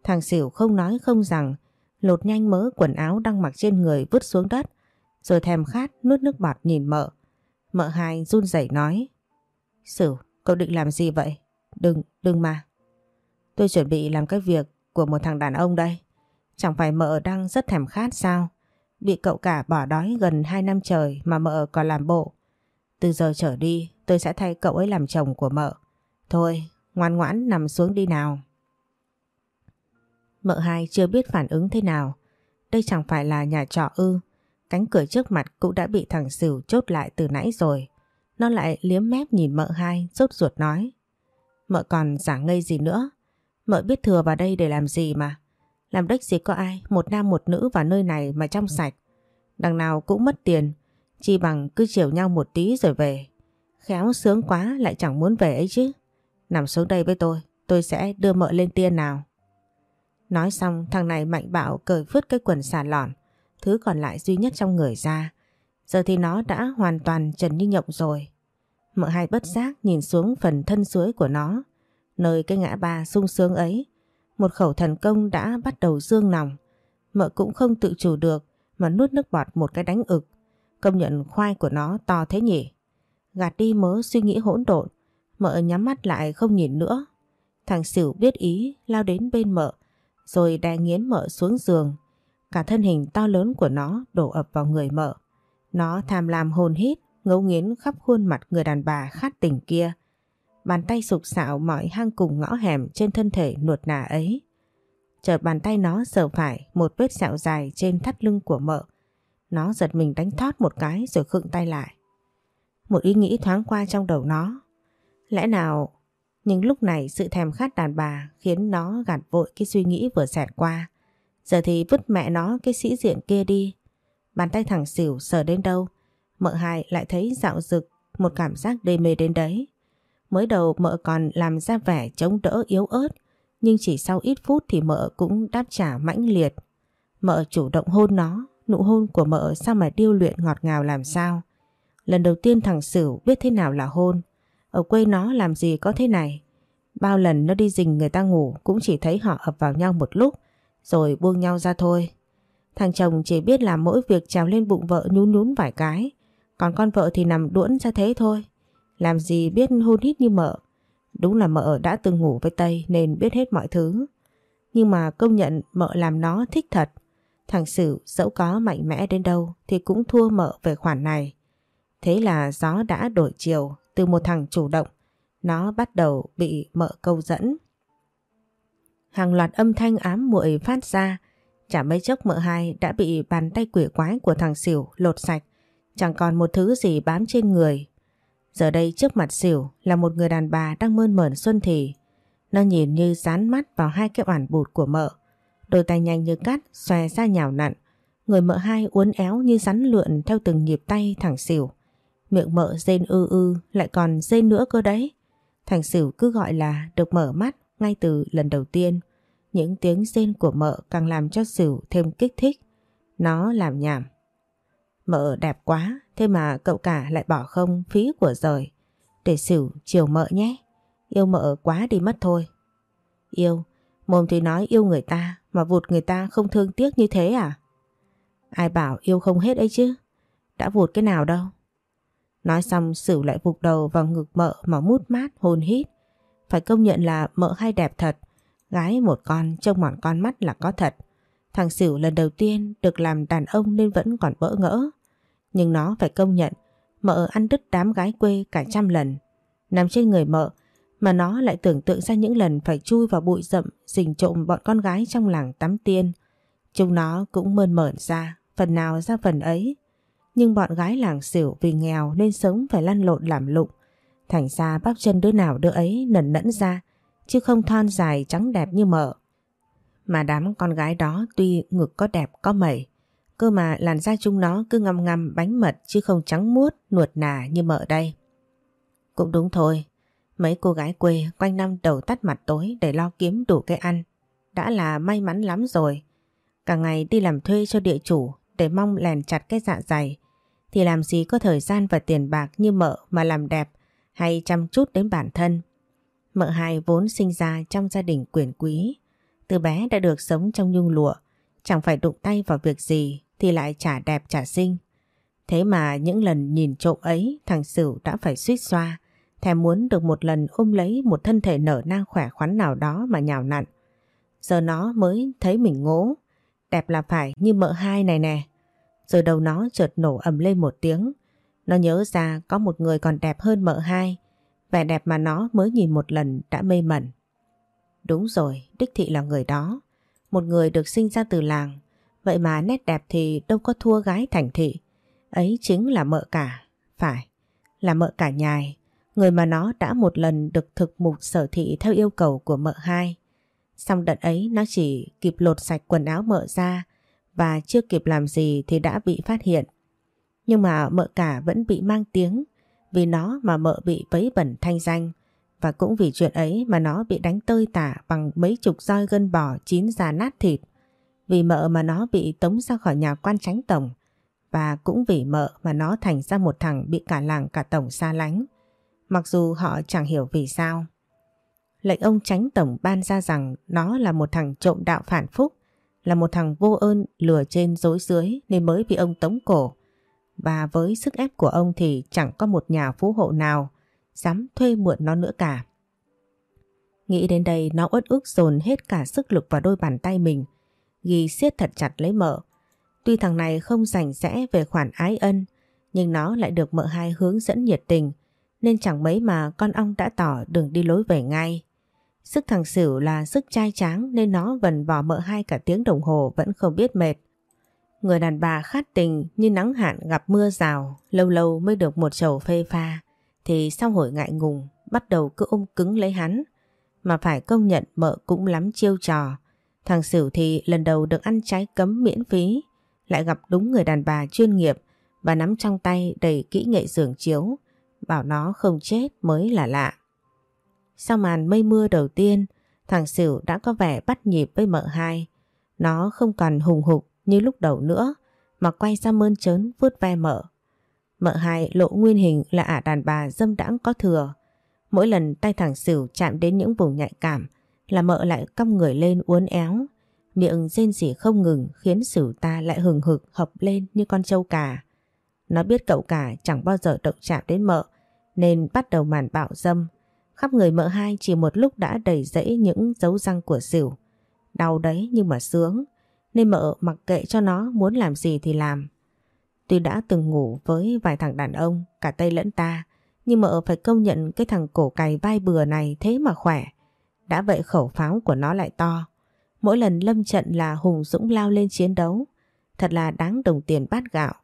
Thằng xỉu không nói không rằng, lột nhanh mớ quần áo đang mặc trên người vứt xuống đất, rồi thèm khát nuốt nước bọt nhìn mợ. Mợ hai run rẩy nói, Sửu, cậu định làm gì vậy? Đừng, đừng mà. Tôi chuẩn bị làm cái việc của một thằng đàn ông đây. Chẳng phải mợ đang rất thèm khát sao? Bị cậu cả bỏ đói gần 2 năm trời mà mợ còn làm bộ. Từ giờ trở đi tôi sẽ thay cậu ấy làm chồng của mợ. Thôi, ngoan ngoãn nằm xuống đi nào. Mợ hai chưa biết phản ứng thế nào. Đây chẳng phải là nhà trọ ư. Cánh cửa trước mặt cũng đã bị thằng Sửu chốt lại từ nãy rồi. Nó lại liếm mép nhìn mợ hai, rốt ruột nói. Mợ còn giả ngây gì nữa. Mợ biết thừa vào đây để làm gì mà. Làm đếch gì có ai, một nam một nữ vào nơi này mà trong sạch. Đằng nào cũng mất tiền, chi bằng cứ chiều nhau một tí rồi về. Khéo sướng quá lại chẳng muốn về ấy chứ. Nằm xuống đây với tôi, tôi sẽ đưa mợ lên tiên nào. Nói xong thằng này mạnh bạo cởi phứt cái quần xà lòn, thứ còn lại duy nhất trong người ra. Giờ thì nó đã hoàn toàn trần như nhộng rồi. Mợ hai bất giác nhìn xuống phần thân dưới của nó, nơi cái ngã ba sung sướng ấy. Một khẩu thần công đã bắt đầu dương nòng. Mợ cũng không tự chủ được mà nuốt nước bọt một cái đánh ực. Công nhận khoai của nó to thế nhỉ. Gạt đi mớ suy nghĩ hỗn độn, mợ nhắm mắt lại không nhìn nữa. Thằng Sửu biết ý lao đến bên mợ, rồi đè nghiến mợ xuống giường. Cả thân hình to lớn của nó đổ ập vào người mợ. Nó tham lam hồn hít, ngấu nghiến khắp khuôn mặt người đàn bà khát tình kia. Bàn tay sục sạo mọi hang cùng ngõ hẻm trên thân thể nuột nà ấy. Chợt bàn tay nó sờ phải một vết sẹo dài trên thắt lưng của mợ. Nó giật mình đánh thót một cái rồi khựng tay lại. Một ý nghĩ thoáng qua trong đầu nó. Lẽ nào... Nhưng lúc này sự thèm khát đàn bà khiến nó gạt vội cái suy nghĩ vừa xẹt qua. Giờ thì vứt mẹ nó cái sĩ diện kia đi. Bàn tay thẳng xỉu sờ đến đâu. Mợ hai lại thấy dạo rực một cảm giác đê mê đến đấy. Mới đầu mợ còn làm ra vẻ chống đỡ yếu ớt nhưng chỉ sau ít phút thì mợ cũng đáp trả mãnh liệt. Mợ chủ động hôn nó, nụ hôn của mợ sao mà điêu luyện ngọt ngào làm sao. Lần đầu tiên thằng Sửu biết thế nào là hôn. Ở quê nó làm gì có thế này. Bao lần nó đi rình người ta ngủ cũng chỉ thấy họ ập vào nhau một lúc rồi buông nhau ra thôi. Thằng chồng chỉ biết làm mỗi việc trèo lên bụng vợ nhún nhún vài cái. Còn con vợ thì nằm đuỗn ra thế thôi. Làm gì biết hôn hít như mợ. Đúng là mợ đã từng ngủ với Tây nên biết hết mọi thứ. Nhưng mà công nhận mợ làm nó thích thật. Thằng Sử dẫu có mạnh mẽ đến đâu thì cũng thua mợ về khoản này. Thế là gió đã đổi chiều từ một thằng chủ động. Nó bắt đầu bị mợ câu dẫn. Hàng loạt âm thanh ám muội phát ra. Chả mấy chốc mợ hai đã bị bàn tay quỷ quái của thằng xỉu lột sạch. Chẳng còn một thứ gì bám trên người Giờ đây trước mặt xỉu là một người đàn bà đang mơn mởn xuân thì. Nó nhìn như dán mắt vào hai cái oản bụt của mợ. Đôi tay nhanh như cắt, xòe ra nhào nặn. Người mợ hai uốn éo như rắn lượn theo từng nhịp tay thẳng xỉu. Miệng mợ rên ư ư, lại còn rên nữa cơ đấy. Thằng xỉu cứ gọi là được mở mắt ngay từ lần đầu tiên. Những tiếng rên của mợ càng làm cho xỉu thêm kích thích. Nó làm nhảm. Mợ đẹp quá, thế mà cậu cả lại bỏ không phí của rời. Để xỉu chiều mợ nhé, yêu mợ quá đi mất thôi. Yêu, mồm thì nói yêu người ta mà vụt người ta không thương tiếc như thế à? Ai bảo yêu không hết ấy chứ, đã vụt cái nào đâu. Nói xong Sửu lại vụt đầu vào ngực mợ mà mút mát hôn hít. Phải công nhận là mợ hay đẹp thật, gái một con trông mọn con mắt là có thật. Thằng Sửu lần đầu tiên được làm đàn ông nên vẫn còn bỡ ngỡ. Nhưng nó phải công nhận mợ ăn đứt đám gái quê cả trăm lần. Nằm trên người mợ mà nó lại tưởng tượng ra những lần phải chui vào bụi rậm rình trộm bọn con gái trong làng tắm tiên. Chúng nó cũng mơn mởn ra, phần nào ra phần ấy. Nhưng bọn gái làng xỉu vì nghèo nên sống phải lăn lộn làm lụng. Thành ra bắp chân đứa nào đứa ấy nẩn nẫn ra, chứ không thon dài trắng đẹp như mợ. Mà đám con gái đó tuy ngực có đẹp có mẩy, cơ mà làn da chúng nó cứ ngăm ngăm bánh mật chứ không trắng muốt, nuột nà như mợ đây. Cũng đúng thôi, mấy cô gái quê quanh năm đầu tắt mặt tối để lo kiếm đủ cái ăn. Đã là may mắn lắm rồi. Cả ngày đi làm thuê cho địa chủ để mong lèn chặt cái dạ dày thì làm gì có thời gian và tiền bạc như mợ mà làm đẹp hay chăm chút đến bản thân. Mợ hai vốn sinh ra trong gia đình quyền quý, từ bé đã được sống trong nhung lụa, chẳng phải đụng tay vào việc gì thì lại trả đẹp trả xinh. Thế mà những lần nhìn trộm ấy thằng Sửu đã phải suýt xoa, thèm muốn được một lần ôm lấy một thân thể nở nang khỏe khoắn nào đó mà nhào nặn. Giờ nó mới thấy mình ngố, đẹp là phải như mợ hai này nè. Rồi đầu nó chợt nổ ầm lên một tiếng. Nó nhớ ra có một người còn đẹp hơn mợ hai. Vẻ đẹp mà nó mới nhìn một lần đã mê mẩn. Đúng rồi, đích thị là người đó. Một người được sinh ra từ làng. Vậy mà nét đẹp thì đâu có thua gái thành thị. Ấy chính là mợ cả. Phải, là mợ cả nhài. Người mà nó đã một lần được thực mục sở thị theo yêu cầu của mợ hai. Xong đợt ấy nó chỉ kịp lột sạch quần áo mợ ra và chưa kịp làm gì thì đã bị phát hiện. Nhưng mà mợ cả vẫn bị mang tiếng vì nó mà mợ bị vấy bẩn thanh danh và cũng vì chuyện ấy mà nó bị đánh tơi tả bằng mấy chục roi gân bò chín già nát thịt. Vì mợ mà nó bị tống ra khỏi nhà quan tránh tổng và cũng vì mợ mà nó thành ra một thằng bị cả làng cả tổng xa lánh. Mặc dù họ chẳng hiểu vì sao. Lệnh ông tránh tổng ban ra rằng nó là một thằng trộm đạo phản phúc là một thằng vô ơn lừa trên dối dưới nên mới bị ông tống cổ. Và với sức ép của ông thì chẳng có một nhà phú hộ nào dám thuê mượn nó nữa cả. Nghĩ đến đây nó uất ức dồn hết cả sức lực vào đôi bàn tay mình, ghi siết thật chặt lấy mợ. Tuy thằng này không rảnh rẽ về khoản ái ân, nhưng nó lại được mợ hai hướng dẫn nhiệt tình, nên chẳng mấy mà con ong đã tỏ đường đi lối về ngay. Sức thằng Sửu là sức trai tráng nên nó vần vò mợ hai cả tiếng đồng hồ vẫn không biết mệt. Người đàn bà khát tình như nắng hạn gặp mưa rào, lâu lâu mới được một chầu phê pha, thì sau hồi ngại ngùng bắt đầu cứ ôm cứng lấy hắn. Mà phải công nhận mợ cũng lắm chiêu trò. Thằng Sửu thì lần đầu được ăn trái cấm miễn phí, lại gặp đúng người đàn bà chuyên nghiệp và nắm trong tay đầy kỹ nghệ giường chiếu, bảo nó không chết mới là lạ. Sau màn mây mưa đầu tiên, thằng Sửu đã có vẻ bắt nhịp với mợ hai. Nó không còn hùng hục như lúc đầu nữa, mà quay ra mơn trớn vuốt ve mợ. Mợ hai lộ nguyên hình là ả đàn bà dâm đãng có thừa. Mỗi lần tay thằng Sửu chạm đến những vùng nhạy cảm là mợ lại cong người lên uốn éo. Miệng rên rỉ không ngừng khiến Sửu ta lại hừng hực hợp lên như con trâu cà. Nó biết cậu cả chẳng bao giờ động chạm đến mợ nên bắt đầu màn bạo dâm Khắp người mợ hai chỉ một lúc đã đầy rẫy những dấu răng của Sửu. Đau đấy nhưng mà sướng. Nên mợ mặc kệ cho nó muốn làm gì thì làm. Tuy đã từng ngủ với vài thằng đàn ông, cả Tây lẫn ta, nhưng mợ phải công nhận cái thằng cổ cày vai bừa này thế mà khỏe. Đã vậy khẩu pháo của nó lại to. Mỗi lần lâm trận là Hùng Dũng lao lên chiến đấu. Thật là đáng đồng tiền bát gạo.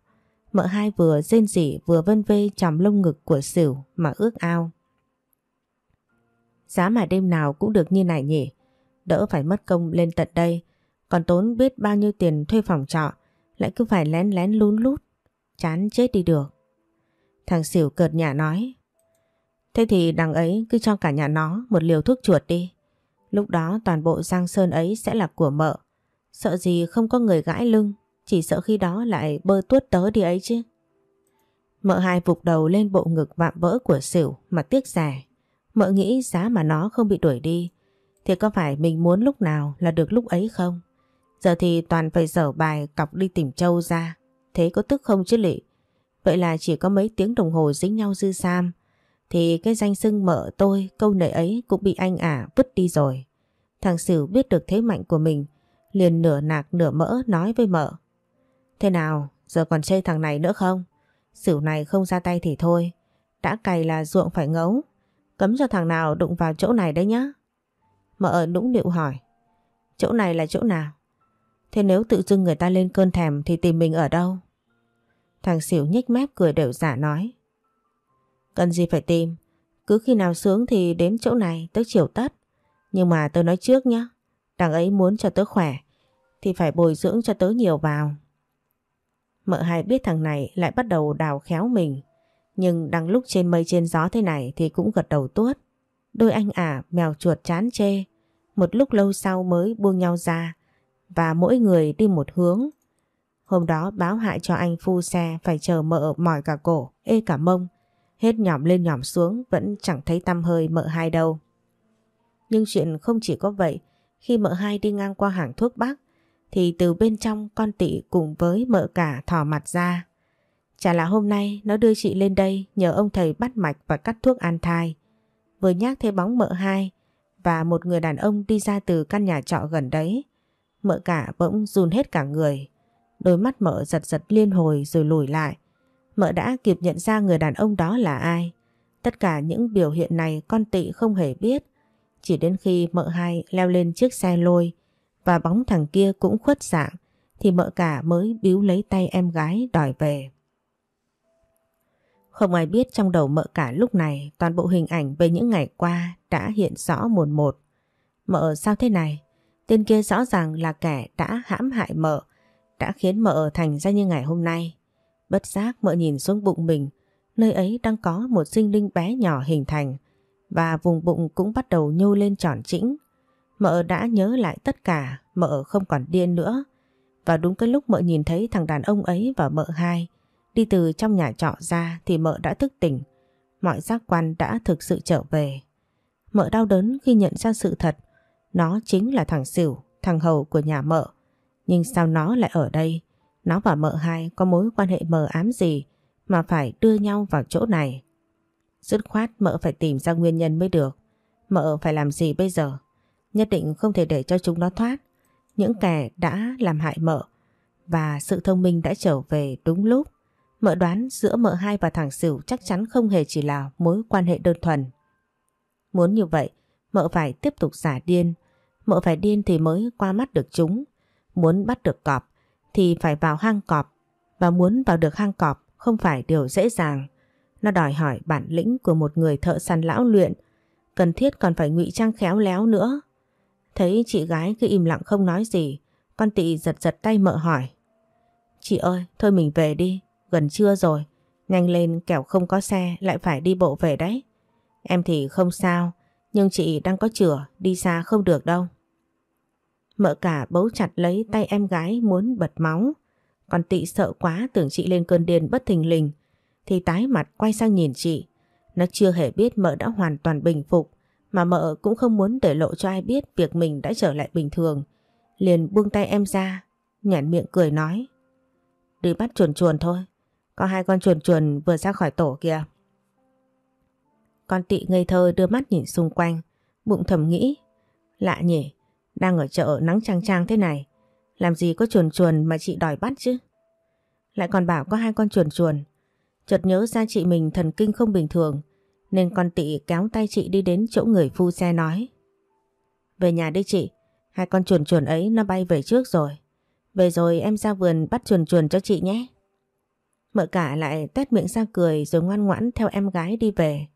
Mợ hai vừa rên rỉ, vừa vân vê chòm lông ngực của xỉu mà ước ao. Giá mà đêm nào cũng được như này nhỉ. Đỡ phải mất công lên tận đây. Còn tốn biết bao nhiêu tiền thuê phòng trọ. Lại cứ phải lén lén lún lút. Chán chết đi được. Thằng xỉu cợt nhả nói. Thế thì đằng ấy cứ cho cả nhà nó một liều thuốc chuột đi. Lúc đó toàn bộ giang sơn ấy sẽ là của mợ. Sợ gì không có người gãi lưng. Chỉ sợ khi đó lại bơ tuốt tớ đi ấy chứ. Mợ hai vụt đầu lên bộ ngực vạm vỡ của xỉu mà tiếc rẻ. Mợ nghĩ giá mà nó không bị đuổi đi, thì có phải mình muốn lúc nào là được lúc ấy không? Giờ thì toàn phải dở bài cọc đi tìm Châu ra. Thế có tức không chứ lị? Vậy là chỉ có mấy tiếng đồng hồ dính nhau dư sam. Thì cái danh xưng mợ tôi, câu nệ ấy cũng bị anh ả vứt đi rồi. Thằng Sửu biết được thế mạnh của mình. Liền nửa nạc nửa mỡ nói với mợ. Thế nào? Giờ còn chơi thằng này nữa không? Sửu này không ra tay thì thôi. Đã cày là ruộng phải ngấu. Cấm cho thằng nào đụng vào chỗ này đấy nhá. Mợ nũng nịu hỏi. Chỗ này là chỗ nào? Thế nếu tự dưng người ta lên cơn thèm thì tìm mình ở đâu? Thằng xỉu nhếch mép cười đều giả nói. Cần gì phải tìm? Cứ khi nào sướng thì đến chỗ này tới chiều tất. Nhưng mà tớ nói trước nhá. Đằng ấy muốn cho tớ khỏe thì phải bồi dưỡng cho tớ nhiều vào. Mợ hai biết thằng này lại bắt đầu đào khéo mình. Nhưng đang lúc trên mây trên gió thế này thì cũng gật đầu tuốt. Đôi anh ả mèo chuột chán chê. Một lúc lâu sau mới buông nhau ra và mỗi người đi một hướng. Hôm đó báo hại cho anh phu xe phải chờ mợ mỏi cả cổ, ê cả mông. Hết nhỏm lên nhỏm xuống vẫn chẳng thấy tâm hơi mợ hai đâu. Nhưng chuyện không chỉ có vậy, khi mợ hai đi ngang qua hàng thuốc bắc thì từ bên trong con tị cùng với mợ cả thò mặt ra. Chả là hôm nay nó đưa chị lên đây nhờ ông thầy bắt mạch và cắt thuốc an thai. Vừa nhắc thấy bóng mợ hai và một người đàn ông đi ra từ căn nhà trọ gần đấy. Mợ cả bỗng run hết cả người. Đôi mắt mợ giật giật liên hồi rồi lùi lại. Mợ đã kịp nhận ra người đàn ông đó là ai. Tất cả những biểu hiện này con tị không hề biết. Chỉ đến khi mợ hai leo lên chiếc xe lôi và bóng thằng kia cũng khuất dạng thì mợ cả mới biếu lấy tay em gái đòi về. Không ai biết trong đầu mợ cả lúc này toàn bộ hình ảnh về những ngày qua đã hiện rõ một một. Mợ sao thế này? Tên kia rõ ràng là kẻ đã hãm hại mợ, đã khiến mợ thành ra như ngày hôm nay. Bất giác mợ nhìn xuống bụng mình, nơi ấy đang có một sinh linh bé nhỏ hình thành và vùng bụng cũng bắt đầu nhô lên tròn chỉnh. Mợ đã nhớ lại tất cả, mợ không còn điên nữa. Và đúng cái lúc mợ nhìn thấy thằng đàn ông ấy và mợ hai đi từ trong nhà trọ ra thì mợ đã thức tỉnh. Mọi giác quan đã thực sự trở về. Mợ đau đớn khi nhận ra sự thật. Nó chính là thằng Sửu, thằng Hầu của nhà mợ. Nhưng sao nó lại ở đây? Nó và mợ hai có mối quan hệ mờ ám gì mà phải đưa nhau vào chỗ này? Dứt khoát mợ phải tìm ra nguyên nhân mới được. Mợ phải làm gì bây giờ? Nhất định không thể để cho chúng nó thoát. Những kẻ đã làm hại mợ và sự thông minh đã trở về đúng lúc. Mợ đoán giữa mợ hai và thằng Sửu chắc chắn không hề chỉ là mối quan hệ đơn thuần. Muốn như vậy, mợ phải tiếp tục giả điên. Mợ phải điên thì mới qua mắt được chúng. Muốn bắt được cọp thì phải vào hang cọp. Và muốn vào được hang cọp không phải điều dễ dàng. Nó đòi hỏi bản lĩnh của một người thợ săn lão luyện. Cần thiết còn phải ngụy trang khéo léo nữa. Thấy chị gái cứ im lặng không nói gì, con tị giật giật tay mợ hỏi. Chị ơi, thôi mình về đi, gần trưa rồi. Nhanh lên kẻo không có xe lại phải đi bộ về đấy. Em thì không sao, nhưng chị đang có chửa, đi xa không được đâu. Mợ cả bấu chặt lấy tay em gái muốn bật máu. Còn tị sợ quá tưởng chị lên cơn điên bất thình lình. Thì tái mặt quay sang nhìn chị. Nó chưa hề biết mợ đã hoàn toàn bình phục. Mà mợ cũng không muốn để lộ cho ai biết việc mình đã trở lại bình thường. Liền buông tay em ra, nhản miệng cười nói. Đi bắt chuồn chuồn thôi, có hai con chuồn chuồn vừa ra khỏi tổ kìa. Con tị ngây thơ đưa mắt nhìn xung quanh, bụng thầm nghĩ. Lạ nhỉ, đang ở chợ nắng trang trang thế này, làm gì có chuồn chuồn mà chị đòi bắt chứ? Lại còn bảo có hai con chuồn chuồn, chợt nhớ ra chị mình thần kinh không bình thường, nên con tị kéo tay chị đi đến chỗ người phu xe nói. Về nhà đi chị, hai con chuồn chuồn ấy nó bay về trước rồi. Về rồi em ra vườn bắt chuồn chuồn cho chị nhé. Mợ cả lại tét miệng ra cười rồi ngoan ngoãn theo em gái đi về.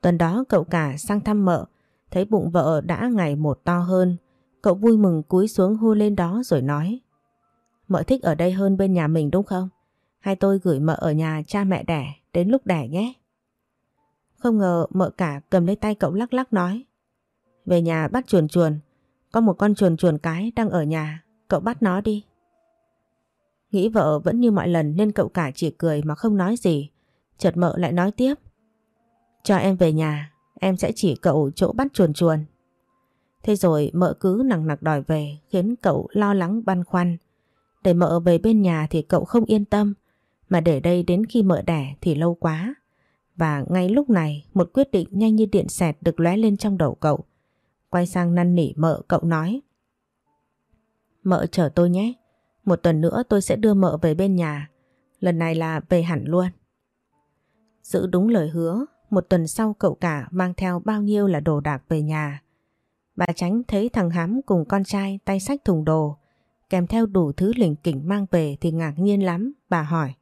Tuần đó cậu cả sang thăm mợ, thấy bụng vợ đã ngày một to hơn. Cậu vui mừng cúi xuống hôn lên đó rồi nói. Mợ thích ở đây hơn bên nhà mình đúng không? Hay tôi gửi mợ ở nhà cha mẹ đẻ đến lúc đẻ nhé. Không ngờ mợ cả cầm lấy tay cậu lắc lắc nói. Về nhà bắt chuồn chuồn, có một con chuồn chuồn cái đang ở nhà, cậu bắt nó đi. Nghĩ vợ vẫn như mọi lần nên cậu cả chỉ cười mà không nói gì. Chợt mợ lại nói tiếp. Cho em về nhà, em sẽ chỉ cậu chỗ bắt chuồn chuồn. Thế rồi mợ cứ nặng nặc đòi về khiến cậu lo lắng băn khoăn. Để mợ về bên nhà thì cậu không yên tâm, mà để đây đến khi mợ đẻ thì lâu quá. Và ngay lúc này một quyết định nhanh như điện xẹt được lóe lên trong đầu cậu. Quay sang năn nỉ mợ cậu nói. Mợ chở tôi nhé. Một tuần nữa tôi sẽ đưa mợ về bên nhà. Lần này là về hẳn luôn. Giữ đúng lời hứa, một tuần sau cậu cả mang theo bao nhiêu là đồ đạc về nhà. Bà Tránh thấy thằng Hám cùng con trai tay sách thùng đồ, kèm theo đủ thứ lỉnh kỉnh mang về thì ngạc nhiên lắm, bà hỏi.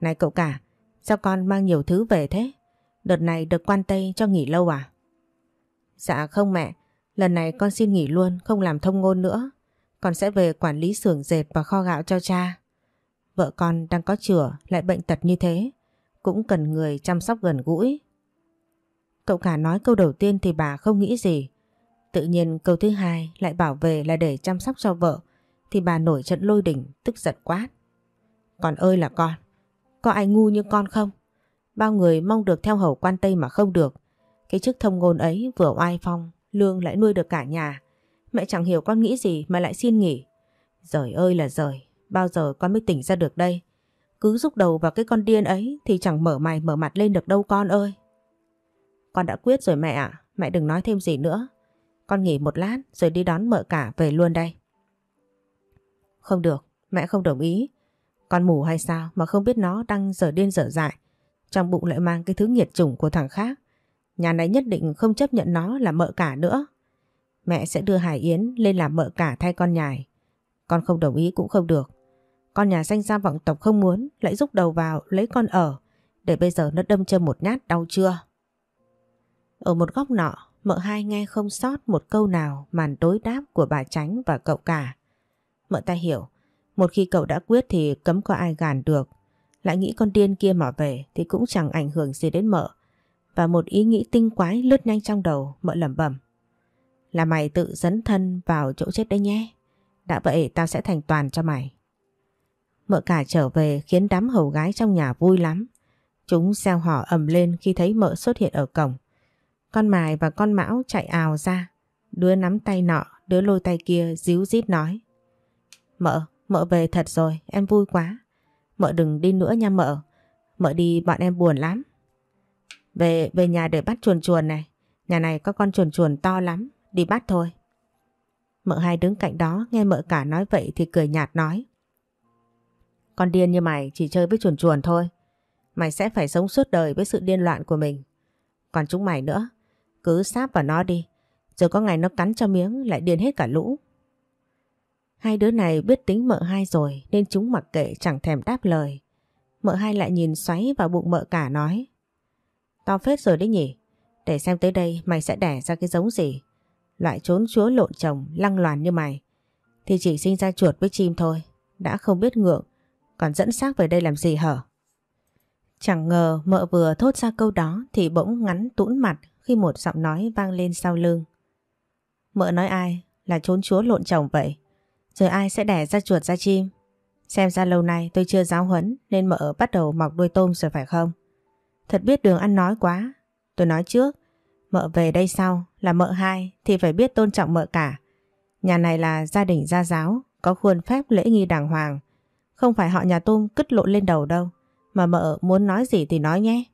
Này cậu cả, sao con mang nhiều thứ về thế? Đợt này được quan tây cho nghỉ lâu à? Dạ không mẹ, Lần này con xin nghỉ luôn, không làm thông ngôn nữa. Con sẽ về quản lý xưởng dệt và kho gạo cho cha. Vợ con đang có chữa, lại bệnh tật như thế. Cũng cần người chăm sóc gần gũi. Cậu cả nói câu đầu tiên thì bà không nghĩ gì. Tự nhiên câu thứ hai lại bảo về là để chăm sóc cho vợ. Thì bà nổi trận lôi đỉnh, tức giận quát. Con ơi là con, có ai ngu như con không? Bao người mong được theo hầu quan Tây mà không được. Cái chức thông ngôn ấy vừa oai phong, lương lại nuôi được cả nhà. Mẹ chẳng hiểu con nghĩ gì mà lại xin nghỉ. Rời ơi là rời, bao giờ con mới tỉnh ra được đây? Cứ rúc đầu vào cái con điên ấy thì chẳng mở mày mở mặt lên được đâu con ơi. Con đã quyết rồi mẹ ạ, mẹ đừng nói thêm gì nữa. Con nghỉ một lát rồi đi đón mợ cả về luôn đây. Không được, mẹ không đồng ý. Con mù hay sao mà không biết nó đang dở điên dở dại. Trong bụng lại mang cái thứ nghiệt chủng của thằng khác. Nhà này nhất định không chấp nhận nó là mợ cả nữa. Mẹ sẽ đưa Hải Yến lên làm mợ cả thay con nhài. Con không đồng ý cũng không được. Con nhà danh gia vọng tộc không muốn lại rúc đầu vào lấy con ở. Để bây giờ nó đâm chân một nhát đau chưa? Ở một góc nọ, mợ hai nghe không sót một câu nào màn đối đáp của bà Tránh và cậu cả. Mợ ta hiểu, một khi cậu đã quyết thì cấm có ai gàn được. Lại nghĩ con điên kia mà về thì cũng chẳng ảnh hưởng gì đến mợ. Và một ý nghĩ tinh quái lướt nhanh trong đầu, mợ lẩm bẩm. Là mày tự dấn thân vào chỗ chết đấy nhé. Đã vậy tao sẽ thành toàn cho mày. Mợ cả trở về khiến đám hầu gái trong nhà vui lắm. Chúng xeo hò ầm lên khi thấy mợ xuất hiện ở cổng. Con Mài và con Mão chạy ào ra. Đứa nắm tay nọ, đứa lôi tay kia díu dít nói. Mợ, mợ về thật rồi, em vui quá. Mợ đừng đi nữa nha mợ. Mợ đi bọn em buồn lắm. Về về nhà để bắt chuồn chuồn này. Nhà này có con chuồn chuồn to lắm. Đi bắt thôi. Mợ hai đứng cạnh đó nghe mợ cả nói vậy thì cười nhạt nói. Con điên như mày chỉ chơi với chuồn chuồn thôi. Mày sẽ phải sống suốt đời với sự điên loạn của mình. Còn chúng mày nữa, cứ sáp vào nó đi. Rồi có ngày nó cắn cho miếng lại điên hết cả lũ. Hai đứa này biết tính mợ hai rồi nên chúng mặc kệ chẳng thèm đáp lời. Mợ hai lại nhìn xoáy vào bụng mợ cả nói. To phết rồi đấy nhỉ, để xem tới đây mày sẽ đẻ ra cái giống gì. Loại trốn chúa lộn chồng lăng loàn như mày. Thì chỉ sinh ra chuột với chim thôi, đã không biết ngượng, còn dẫn xác về đây làm gì hở? Chẳng ngờ mợ vừa thốt ra câu đó thì bỗng ngắn tũn mặt khi một giọng nói vang lên sau lưng. Mợ nói ai là trốn chúa lộn chồng vậy? Rồi ai sẽ đẻ ra chuột ra chim? Xem ra lâu nay tôi chưa giáo huấn nên mợ bắt đầu mọc đuôi tôm rồi phải không? Thật biết đường ăn nói quá. Tôi nói trước, mợ về đây sau là mợ hai thì phải biết tôn trọng mợ cả. Nhà này là gia đình gia giáo, có khuôn phép lễ nghi đàng hoàng. Không phải họ nhà tôm cứt lộn lên đầu đâu. Mà mợ muốn nói gì thì nói nhé.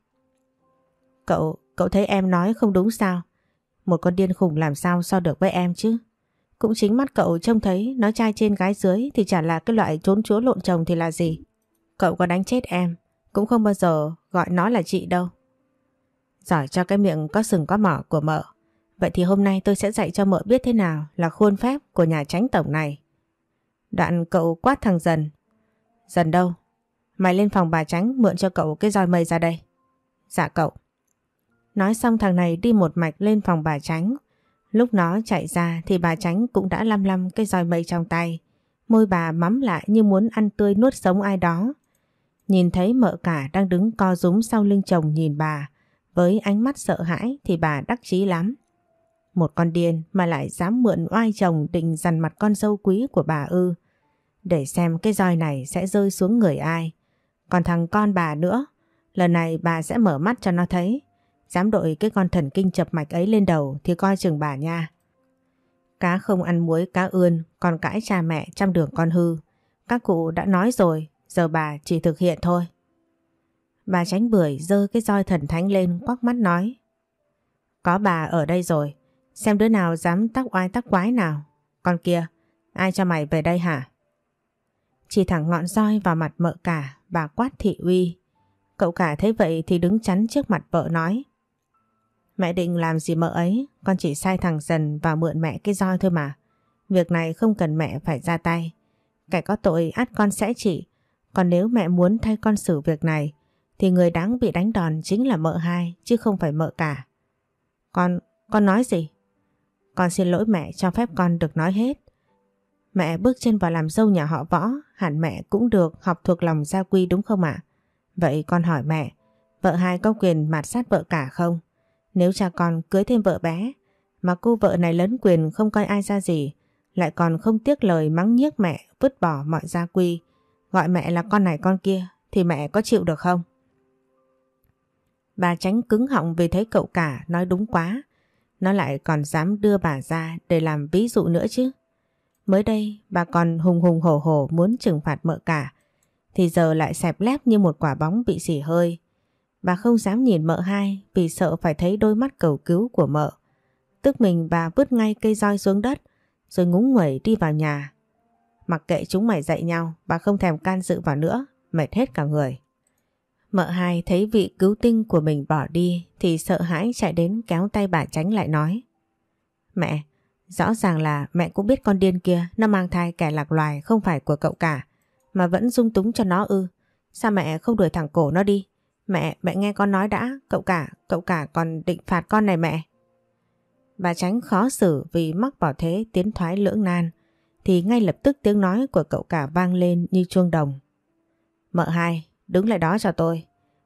Cậu, cậu thấy em nói không đúng sao? Một con điên khùng làm sao so được với em chứ? Cũng chính mắt cậu trông thấy nói trai trên gái dưới thì chả là cái loại trốn chúa lộn chồng thì là gì. Cậu có đánh chết em, cũng không bao giờ gọi nó là chị đâu. Giỏi cho cái miệng có sừng có mỏ của mợ. Vậy thì hôm nay tôi sẽ dạy cho mợ biết thế nào là khuôn phép của nhà tránh tổng này. Đoạn cậu quát thằng Dần. Dần đâu? Mày lên phòng bà tránh mượn cho cậu cái roi mây ra đây. Dạ cậu. Nói xong thằng này đi một mạch lên phòng bà tránh. Lúc nó chạy ra thì bà tránh cũng đã lăm lăm cái roi mây trong tay. Môi bà mắm lại như muốn ăn tươi nuốt sống ai đó. Nhìn thấy mợ cả đang đứng co rúm sau lưng chồng nhìn bà. Với ánh mắt sợ hãi thì bà đắc chí lắm. Một con điên mà lại dám mượn oai chồng định dằn mặt con dâu quý của bà ư. Để xem cái roi này sẽ rơi xuống người ai. Còn thằng con bà nữa, lần này bà sẽ mở mắt cho nó thấy. Dám đội cái con thần kinh chập mạch ấy lên đầu thì coi chừng bà nha. Cá không ăn muối cá ươn, còn cãi cha mẹ trăm đường con hư. Các cụ đã nói rồi, giờ bà chỉ thực hiện thôi. Bà tránh bưởi dơ cái roi thần thánh lên quắc mắt nói. Có bà ở đây rồi, xem đứa nào dám tắc oai tắc quái nào. Con kia, ai cho mày về đây hả? Chỉ thẳng ngọn roi vào mặt mợ cả, bà quát thị uy. Cậu cả thấy vậy thì đứng chắn trước mặt vợ nói. Mẹ định làm gì mợ ấy, con chỉ sai thằng dần và mượn mẹ cái roi thôi mà. Việc này không cần mẹ phải ra tay. Kẻ có tội át con sẽ trị. Còn nếu mẹ muốn thay con xử việc này, thì người đáng bị đánh đòn chính là mợ hai, chứ không phải mợ cả. Con, con nói gì? Con xin lỗi mẹ cho phép con được nói hết. Mẹ bước chân vào làm dâu nhà họ võ, hẳn mẹ cũng được học thuộc lòng gia quy đúng không ạ? Vậy con hỏi mẹ, vợ hai có quyền mạt sát vợ cả không? Nếu cha con cưới thêm vợ bé, mà cô vợ này lấn quyền không coi ai ra gì, lại còn không tiếc lời mắng nhiếc mẹ vứt bỏ mọi gia quy, gọi mẹ là con này con kia, thì mẹ có chịu được không? Bà tránh cứng họng vì thấy cậu cả nói đúng quá, nó lại còn dám đưa bà ra để làm ví dụ nữa chứ. Mới đây bà còn hùng hùng hổ hổ muốn trừng phạt mợ cả thì giờ lại xẹp lép như một quả bóng bị xỉ hơi. Bà không dám nhìn mợ hai vì sợ phải thấy đôi mắt cầu cứu của mợ. Tức mình bà vứt ngay cây roi xuống đất rồi ngúng nguẩy đi vào nhà. Mặc kệ chúng mày dạy nhau bà không thèm can dự vào nữa mệt hết cả người. Mợ hai thấy vị cứu tinh của mình bỏ đi thì sợ hãi chạy đến kéo tay bà tránh lại nói. Mẹ, rõ ràng là mẹ cũng biết con điên kia nó mang thai kẻ lạc loài không phải của cậu cả mà vẫn dung túng cho nó ư. Sao mẹ không đuổi thẳng cổ nó đi? Mẹ, mẹ nghe con nói đã, cậu cả, cậu cả còn định phạt con này mẹ. Bà tránh khó xử vì mắc vào thế tiến thoái lưỡng nan thì ngay lập tức tiếng nói của cậu cả vang lên như chuông đồng. Mợ hai, đứng lại đó cho tôi.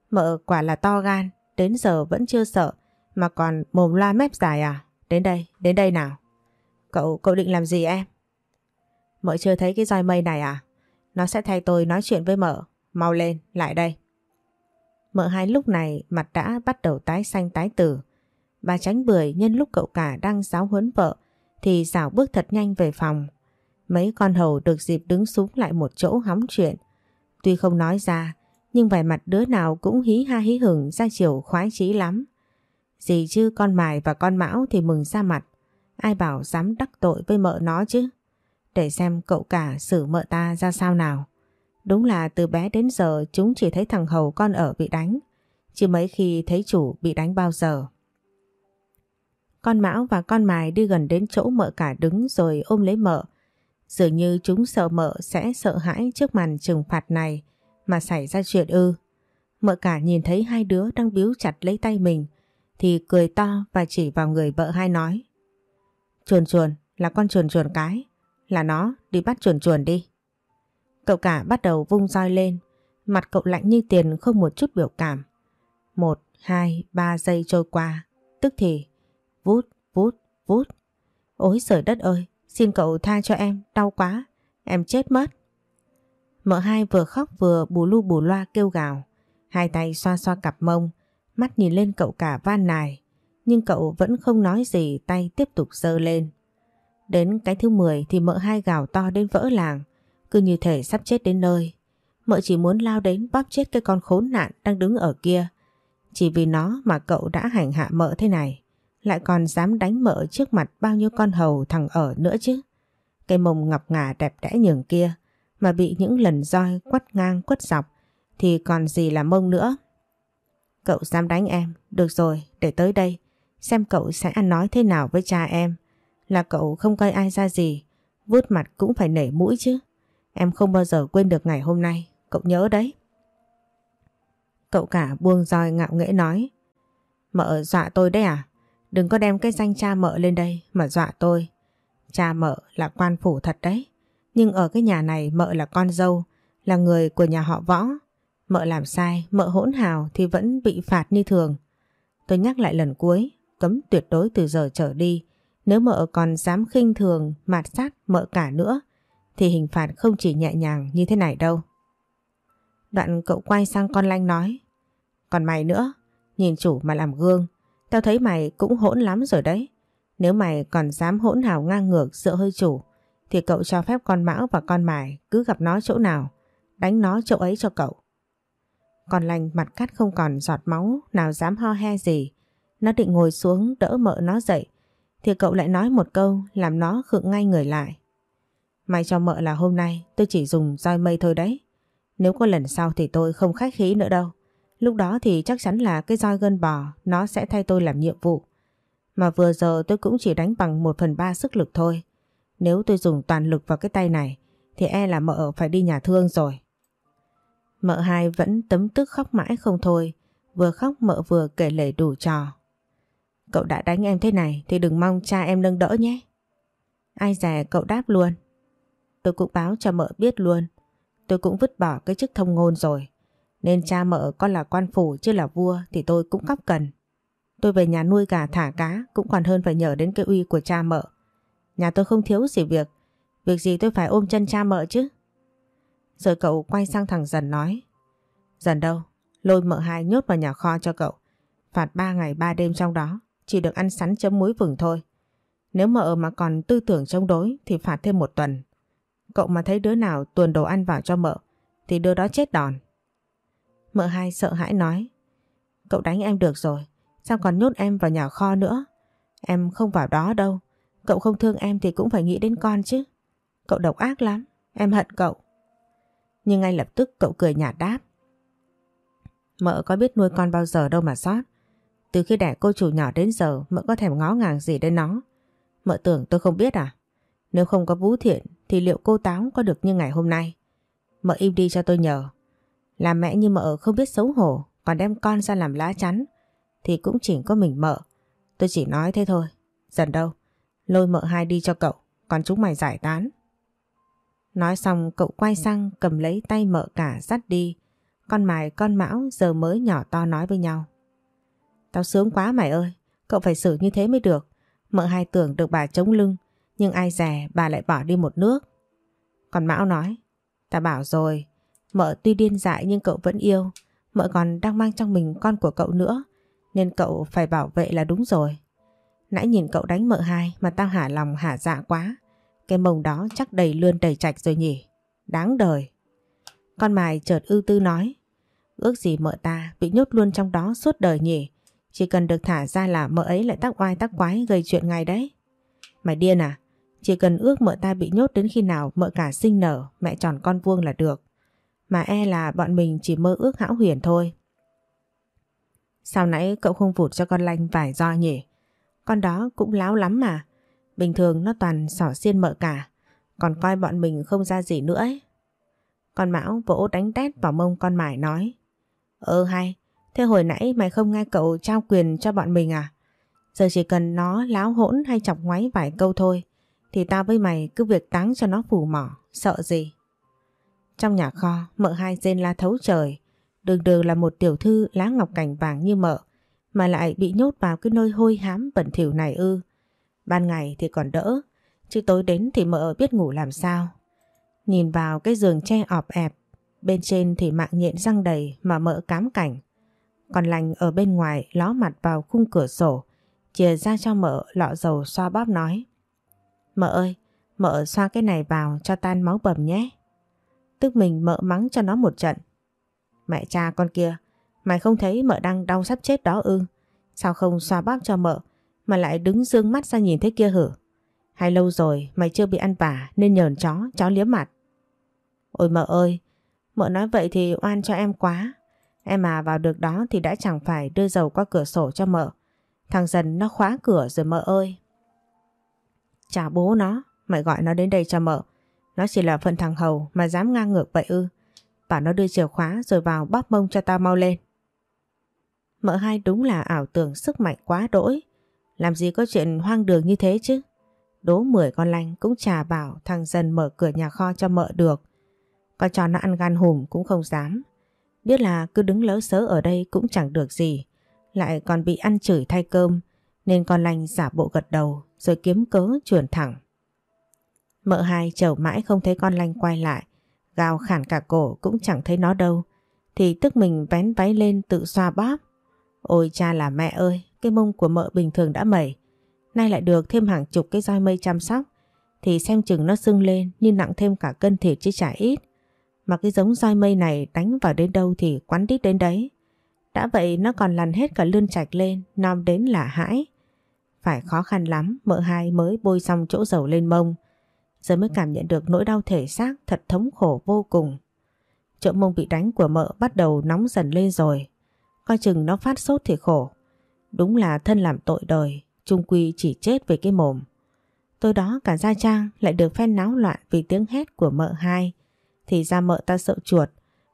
Mợ quả là to gan, đến giờ vẫn chưa sợ mà còn mồm loa mép dài à? Đến đây, đến đây nào. Cậu, cậu định làm gì em? Mợ chưa thấy cái roi mây này à? Nó sẽ thay tôi nói chuyện với mợ. Mau lên, lại đây. Mợ hai lúc này mặt đã bắt đầu tái xanh tái tử. Bà tránh bưởi nhân lúc cậu cả đang giáo huấn vợ thì xảo bước thật nhanh về phòng. Mấy con hầu được dịp đứng xuống lại một chỗ hóng chuyện. Tuy không nói ra, nhưng vẻ mặt đứa nào cũng hí ha hí hửng ra chiều khoái chí lắm. Gì chứ con mài và con mão thì mừng ra mặt. Ai bảo dám đắc tội với mợ nó chứ. Để xem cậu cả xử mợ ta ra sao nào. Đúng là từ bé đến giờ chúng chỉ thấy thằng Hầu con ở bị đánh. Chứ mấy khi thấy chủ bị đánh bao giờ. Con Mão và con Mài đi gần đến chỗ mợ cả đứng rồi ôm lấy mợ. Dường như chúng sợ mợ sẽ sợ hãi trước màn trừng phạt này mà xảy ra chuyện ư. Mợ cả nhìn thấy hai đứa đang biếu chặt lấy tay mình thì cười to và chỉ vào người vợ hai nói. Chuồn chuồn là con chuồn chuồn cái, là nó đi bắt chuồn chuồn đi. Cậu cả bắt đầu vung roi lên, mặt cậu lạnh như tiền không một chút biểu cảm. Một, hai, ba giây trôi qua, tức thì vút, vút, vút. Ôi trời đất ơi, xin cậu tha cho em, đau quá, em chết mất. Mợ hai vừa khóc vừa bù lu bù loa kêu gào, hai tay xoa xoa cặp mông, mắt nhìn lên cậu cả van nài, nhưng cậu vẫn không nói gì tay tiếp tục giơ lên. Đến cái thứ 10 thì mợ hai gào to đến vỡ làng, cứ như thể sắp chết đến nơi. Mợ chỉ muốn lao đến bóp chết cái con khốn nạn đang đứng ở kia. Chỉ vì nó mà cậu đã hành hạ mợ thế này. Lại còn dám đánh mợ trước mặt bao nhiêu con hầu thằng ở nữa chứ. Cái mông ngọc ngà đẹp đẽ nhường kia mà bị những lần roi quất ngang quất dọc thì còn gì là mông nữa. Cậu dám đánh em, được rồi, để tới đây, xem cậu sẽ ăn nói thế nào với cha em. Là cậu không coi ai ra gì, vuốt mặt cũng phải nể mũi chứ. Em không bao giờ quên được ngày hôm nay, cậu nhớ đấy. Cậu cả buông roi ngạo nghễ nói. Mợ dọa tôi đấy à? Đừng có đem cái danh cha mợ lên đây mà dọa tôi. Cha mợ là quan phủ thật đấy. Nhưng ở cái nhà này mợ là con dâu, là người của nhà họ võ. Mợ làm sai, mợ hỗn hào thì vẫn bị phạt như thường. Tôi nhắc lại lần cuối, cấm tuyệt đối từ giờ trở đi. Nếu mợ còn dám khinh thường, mạt sát mợ cả nữa, thì hình phạt không chỉ nhẹ nhàng như thế này đâu. Đoạn cậu quay sang con Lanh nói, còn mày nữa, nhìn chủ mà làm gương, tao thấy mày cũng hỗn lắm rồi đấy. Nếu mày còn dám hỗn hào ngang ngược sợ hơi chủ, thì cậu cho phép con Mão và con Mài cứ gặp nó chỗ nào, đánh nó chỗ ấy cho cậu. Còn lành mặt cắt không còn giọt máu nào dám ho he gì. Nó định ngồi xuống đỡ mợ nó dậy thì cậu lại nói một câu làm nó khựng ngay người lại. May cho mợ là hôm nay tôi chỉ dùng roi mây thôi đấy. Nếu có lần sau thì tôi không khách khí nữa đâu. Lúc đó thì chắc chắn là cái roi gân bò nó sẽ thay tôi làm nhiệm vụ. Mà vừa giờ tôi cũng chỉ đánh bằng một phần ba sức lực thôi. Nếu tôi dùng toàn lực vào cái tay này thì e là mợ phải đi nhà thương rồi. Mợ hai vẫn tấm tức khóc mãi không thôi, vừa khóc mợ vừa kể lể đủ trò. Cậu đã đánh em thế này thì đừng mong cha em nâng đỡ nhé. Ai dè cậu đáp luôn. Tôi cũng báo cho mợ biết luôn. Tôi cũng vứt bỏ cái chức thông ngôn rồi. Nên cha mợ con là quan phủ chứ là vua thì tôi cũng cắp cần. Tôi về nhà nuôi gà thả cá cũng còn hơn phải nhờ đến cái uy của cha mợ. Nhà tôi không thiếu gì việc. Việc gì tôi phải ôm chân cha mợ chứ. Rồi cậu quay sang thằng Dần nói. Dần đâu? Lôi mợ hai nhốt vào nhà kho cho cậu. Phạt 3 ngày 3 đêm trong đó. Chỉ được ăn sắn chấm muối vừng thôi. Nếu mợ mà còn tư tưởng chống đối thì phạt thêm một tuần. Cậu mà thấy đứa nào tuồn đồ ăn vào cho mợ, thì đứa đó chết đòn. Mợ hai sợ hãi nói. Cậu đánh em được rồi. Sao còn nhốt em vào nhà kho nữa? Em không vào đó đâu. Cậu không thương em thì cũng phải nghĩ đến con chứ. Cậu độc ác lắm. Em hận cậu. Nhưng ngay lập tức cậu cười nhạt đáp. Mợ có biết nuôi con bao giờ đâu mà sót. Từ khi đẻ cô chủ nhỏ đến giờ, mợ có thèm ngó ngàng gì đến nó. Mợ tưởng tôi không biết à? Nếu không có Vũ Thiện thì liệu cô Táo có được như ngày hôm nay? Mợ im đi cho tôi nhờ. Làm mẹ như mợ không biết xấu hổ, còn đem con ra làm lá chắn, thì cũng chỉ có mình mợ. Tôi chỉ nói thế thôi. Dần đâu. Lôi mợ hai đi cho cậu, còn chúng mày giải tán. Nói xong, cậu quay sang cầm lấy tay mợ cả dắt đi. Con mài, con mão giờ mới nhỏ to nói với nhau. Tao sướng quá mày ơi. Cậu phải xử như thế mới được. Mợ hai tưởng được bà chống lưng. Nhưng ai rẻ bà lại bỏ đi một nước. Còn Mão nói. Ta bảo rồi. Mợ tuy điên dại nhưng cậu vẫn yêu. Mợ còn đang mang trong mình con của cậu nữa. Nên cậu phải bảo vệ là đúng rồi. Nãy nhìn cậu đánh mợ hai mà tao hả lòng hả dạ quá. Cái mông đó chắc đầy lươn đầy chạch rồi nhỉ. Đáng đời. Con mài chợt ưu tư nói. Ước gì mợ ta bị nhốt luôn trong đó suốt đời nhỉ. Chỉ cần được thả ra là mợ ấy lại tắc oai tắc quái gây chuyện ngay đấy. Mày điên à? Chỉ cần ước mợ ta bị nhốt đến khi nào mợ cả sinh nở, mẹ tròn con vuông là được. Mà e là bọn mình chỉ mơ ước hão huyền thôi. Sao nãy cậu không vụt cho con lanh vài do nhỉ? Con đó cũng láo lắm mà. Bình thường nó toàn xỏ xiên mợ cả. Còn coi bọn mình không ra gì nữa ấy. Con Mão vỗ đánh tét vào mông con Mải nói. Ơ hay, thế hồi nãy mày không nghe cậu trao quyền cho bọn mình à? Giờ chỉ cần nó láo hỗn hay chọc ngoáy vài câu thôi thì tao với mày cứ việc táng cho nó phủ mỏ, sợ gì? Trong nhà kho, mợ hai rên la thấu trời. Đường đường là một tiểu thư lá ngọc cảnh vàng như mợ mà lại bị nhốt vào cái nơi hôi hám bẩn thỉu này ư. Ban ngày thì còn đỡ, chứ tối đến thì mợ biết ngủ làm sao. Nhìn vào cái giường tre ọp ẹp, bên trên thì mạng nhện răng đầy mà mợ cám cảnh. Còn lành ở bên ngoài ló mặt vào khung cửa sổ, chìa ra cho mợ lọ dầu xoa bóp nói. Mợ ơi, mợ xoa cái này vào cho tan máu bầm nhé. Tức mình mợ mắng cho nó một trận. Mẹ cha con kia, mày không thấy mợ đang đau sắp chết đó ư? Sao không xoa bóp cho mợ mà lại đứng dương mắt ra nhìn thế kia hử? Hay lâu rồi mày chưa bị ăn vả nên nhờn chó, chó liếm mặt. Ôi mợ ơi, mợ nói vậy thì oan cho em quá. Em mà vào được đó thì đã chẳng phải đưa dầu qua cửa sổ cho mợ. Thằng dần nó khóa cửa rồi mợ ơi. Chả bố nó, mày gọi nó đến đây cho mợ. Nó chỉ là phần thằng hầu mà dám ngang ngược vậy ư. Bảo nó đưa chìa khóa rồi vào bóp mông cho tao mau lên. Mợ hai đúng là ảo tưởng sức mạnh quá đỗi. Làm gì có chuyện hoang đường như thế chứ. Đố 10 con lanh cũng chả bảo thằng dần mở cửa nhà kho cho mợ được. con cho nó ăn gan hùm cũng không dám. Biết là cứ đứng lỡ sớ ở đây cũng chẳng được gì. Lại còn bị ăn chửi thay cơm. Nên con lanh giả bộ gật đầu rồi kiếm cớ chuyển thẳng. Mợ hai chầu mãi không thấy con lanh quay lại. Gào khản cả cổ cũng chẳng thấy nó đâu. Thì tức mình vén váy lên tự xoa bóp. Ôi cha là mẹ ơi, cái mông của mợ bình thường đã mẩy. Nay lại được thêm hàng chục cái roi mây chăm sóc. Thì xem chừng nó sưng lên như nặng thêm cả cân thịt chứ chả ít. Mà cái giống roi mây này đánh vào đến đâu thì quắn đít đến đấy. Đã vậy nó còn lằn hết cả lươn chạch lên, nom đến là hãi. Phải khó khăn lắm, mợ hai mới bôi xong chỗ dầu lên mông. Giờ mới cảm nhận được nỗi đau thể xác thật thống khổ vô cùng. Chỗ mông bị đánh của mợ bắt đầu nóng dần lên rồi. Coi chừng nó phát sốt thì khổ. Đúng là thân làm tội đời, trung quy chỉ chết về cái mồm. Tối đó cả Gia Trang lại được phen náo loạn vì tiếng hét của mợ hai. Thì ra mợ ta sợ chuột,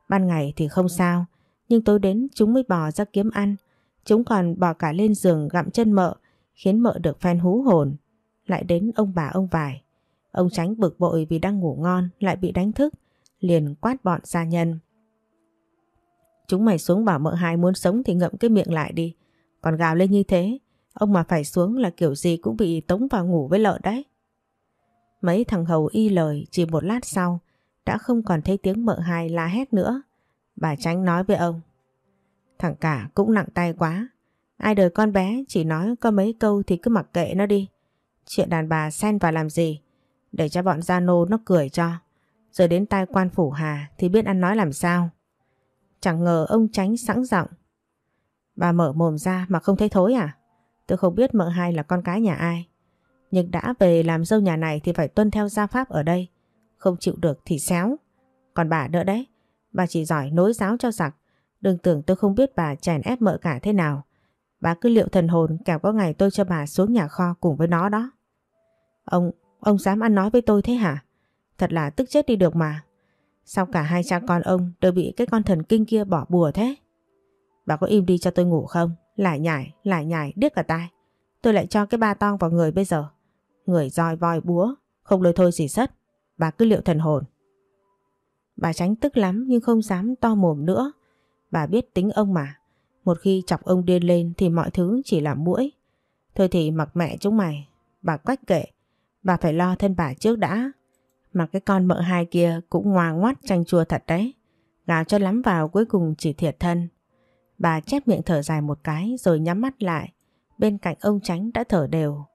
ban ngày thì không sao. Nhưng tối đến chúng mới bò ra kiếm ăn. Chúng còn bò cả lên giường gặm chân mợ khiến mợ được phen hú hồn. Lại đến ông bà ông vải. Ông tránh bực bội vì đang ngủ ngon lại bị đánh thức, liền quát bọn gia nhân. Chúng mày xuống bảo mợ hai muốn sống thì ngậm cái miệng lại đi. Còn gào lên như thế, ông mà phải xuống là kiểu gì cũng bị tống vào ngủ với lợn đấy. Mấy thằng hầu y lời chỉ một lát sau đã không còn thấy tiếng mợ hai la hét nữa. Bà tránh nói với ông. Thằng cả cũng nặng tay quá. Ai đời con bé, chỉ nói có mấy câu thì cứ mặc kệ nó đi. Chuyện đàn bà xen vào làm gì? Để cho bọn gia nô nó cười cho. Rồi đến tai quan phủ hà thì biết ăn nói làm sao. Chẳng ngờ ông tránh sẵn giọng. Bà mở mồm ra mà không thấy thối à? Tôi không biết mợ hai là con cái nhà ai. Nhưng đã về làm dâu nhà này thì phải tuân theo gia pháp ở đây. Không chịu được thì xéo. Còn bà nữa đấy. Bà chỉ giỏi nối giáo cho giặc. Đừng tưởng tôi không biết bà chèn ép mợ cả thế nào. Bà cứ liệu thần hồn kẻo có ngày tôi cho bà xuống nhà kho cùng với nó đó. Ông, ông dám ăn nói với tôi thế hả? Thật là tức chết đi được mà. Sao cả hai cha con ông đều bị cái con thần kinh kia bỏ bùa thế? Bà có im đi cho tôi ngủ không? Lại nhảy, lại nhảy, điếc cả tai. Tôi lại cho cái ba tong vào người bây giờ. Người roi voi búa, không lôi thôi gì sất. Bà cứ liệu thần hồn. Bà tránh tức lắm nhưng không dám to mồm nữa. Bà biết tính ông mà. Một khi chọc ông điên lên thì mọi thứ chỉ là mũi. Thôi thì mặc mẹ chúng mày. Bà quách kệ. Bà phải lo thân bà trước đã. Mà cái con mợ hai kia cũng ngoan ngoắt chanh chua thật đấy. Gào cho lắm vào cuối cùng chỉ thiệt thân. Bà chép miệng thở dài một cái rồi nhắm mắt lại. Bên cạnh ông tránh đã thở đều.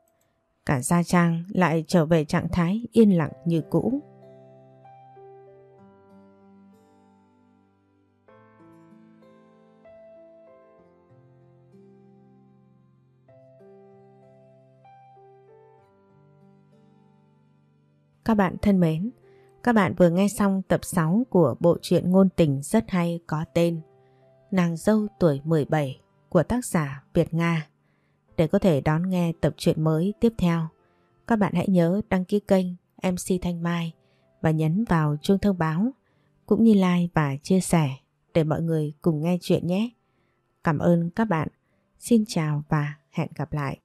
Cả Gia Trang lại trở về trạng thái yên lặng như cũ. Các bạn thân mến, các bạn vừa nghe xong tập 6 của bộ truyện ngôn tình rất hay có tên Nàng dâu tuổi 17 của tác giả Việt Nga. Để có thể đón nghe tập truyện mới tiếp theo, các bạn hãy nhớ đăng ký kênh MC Thanh Mai và nhấn vào chuông thông báo cũng như like và chia sẻ để mọi người cùng nghe chuyện nhé. Cảm ơn các bạn. Xin chào và hẹn gặp lại.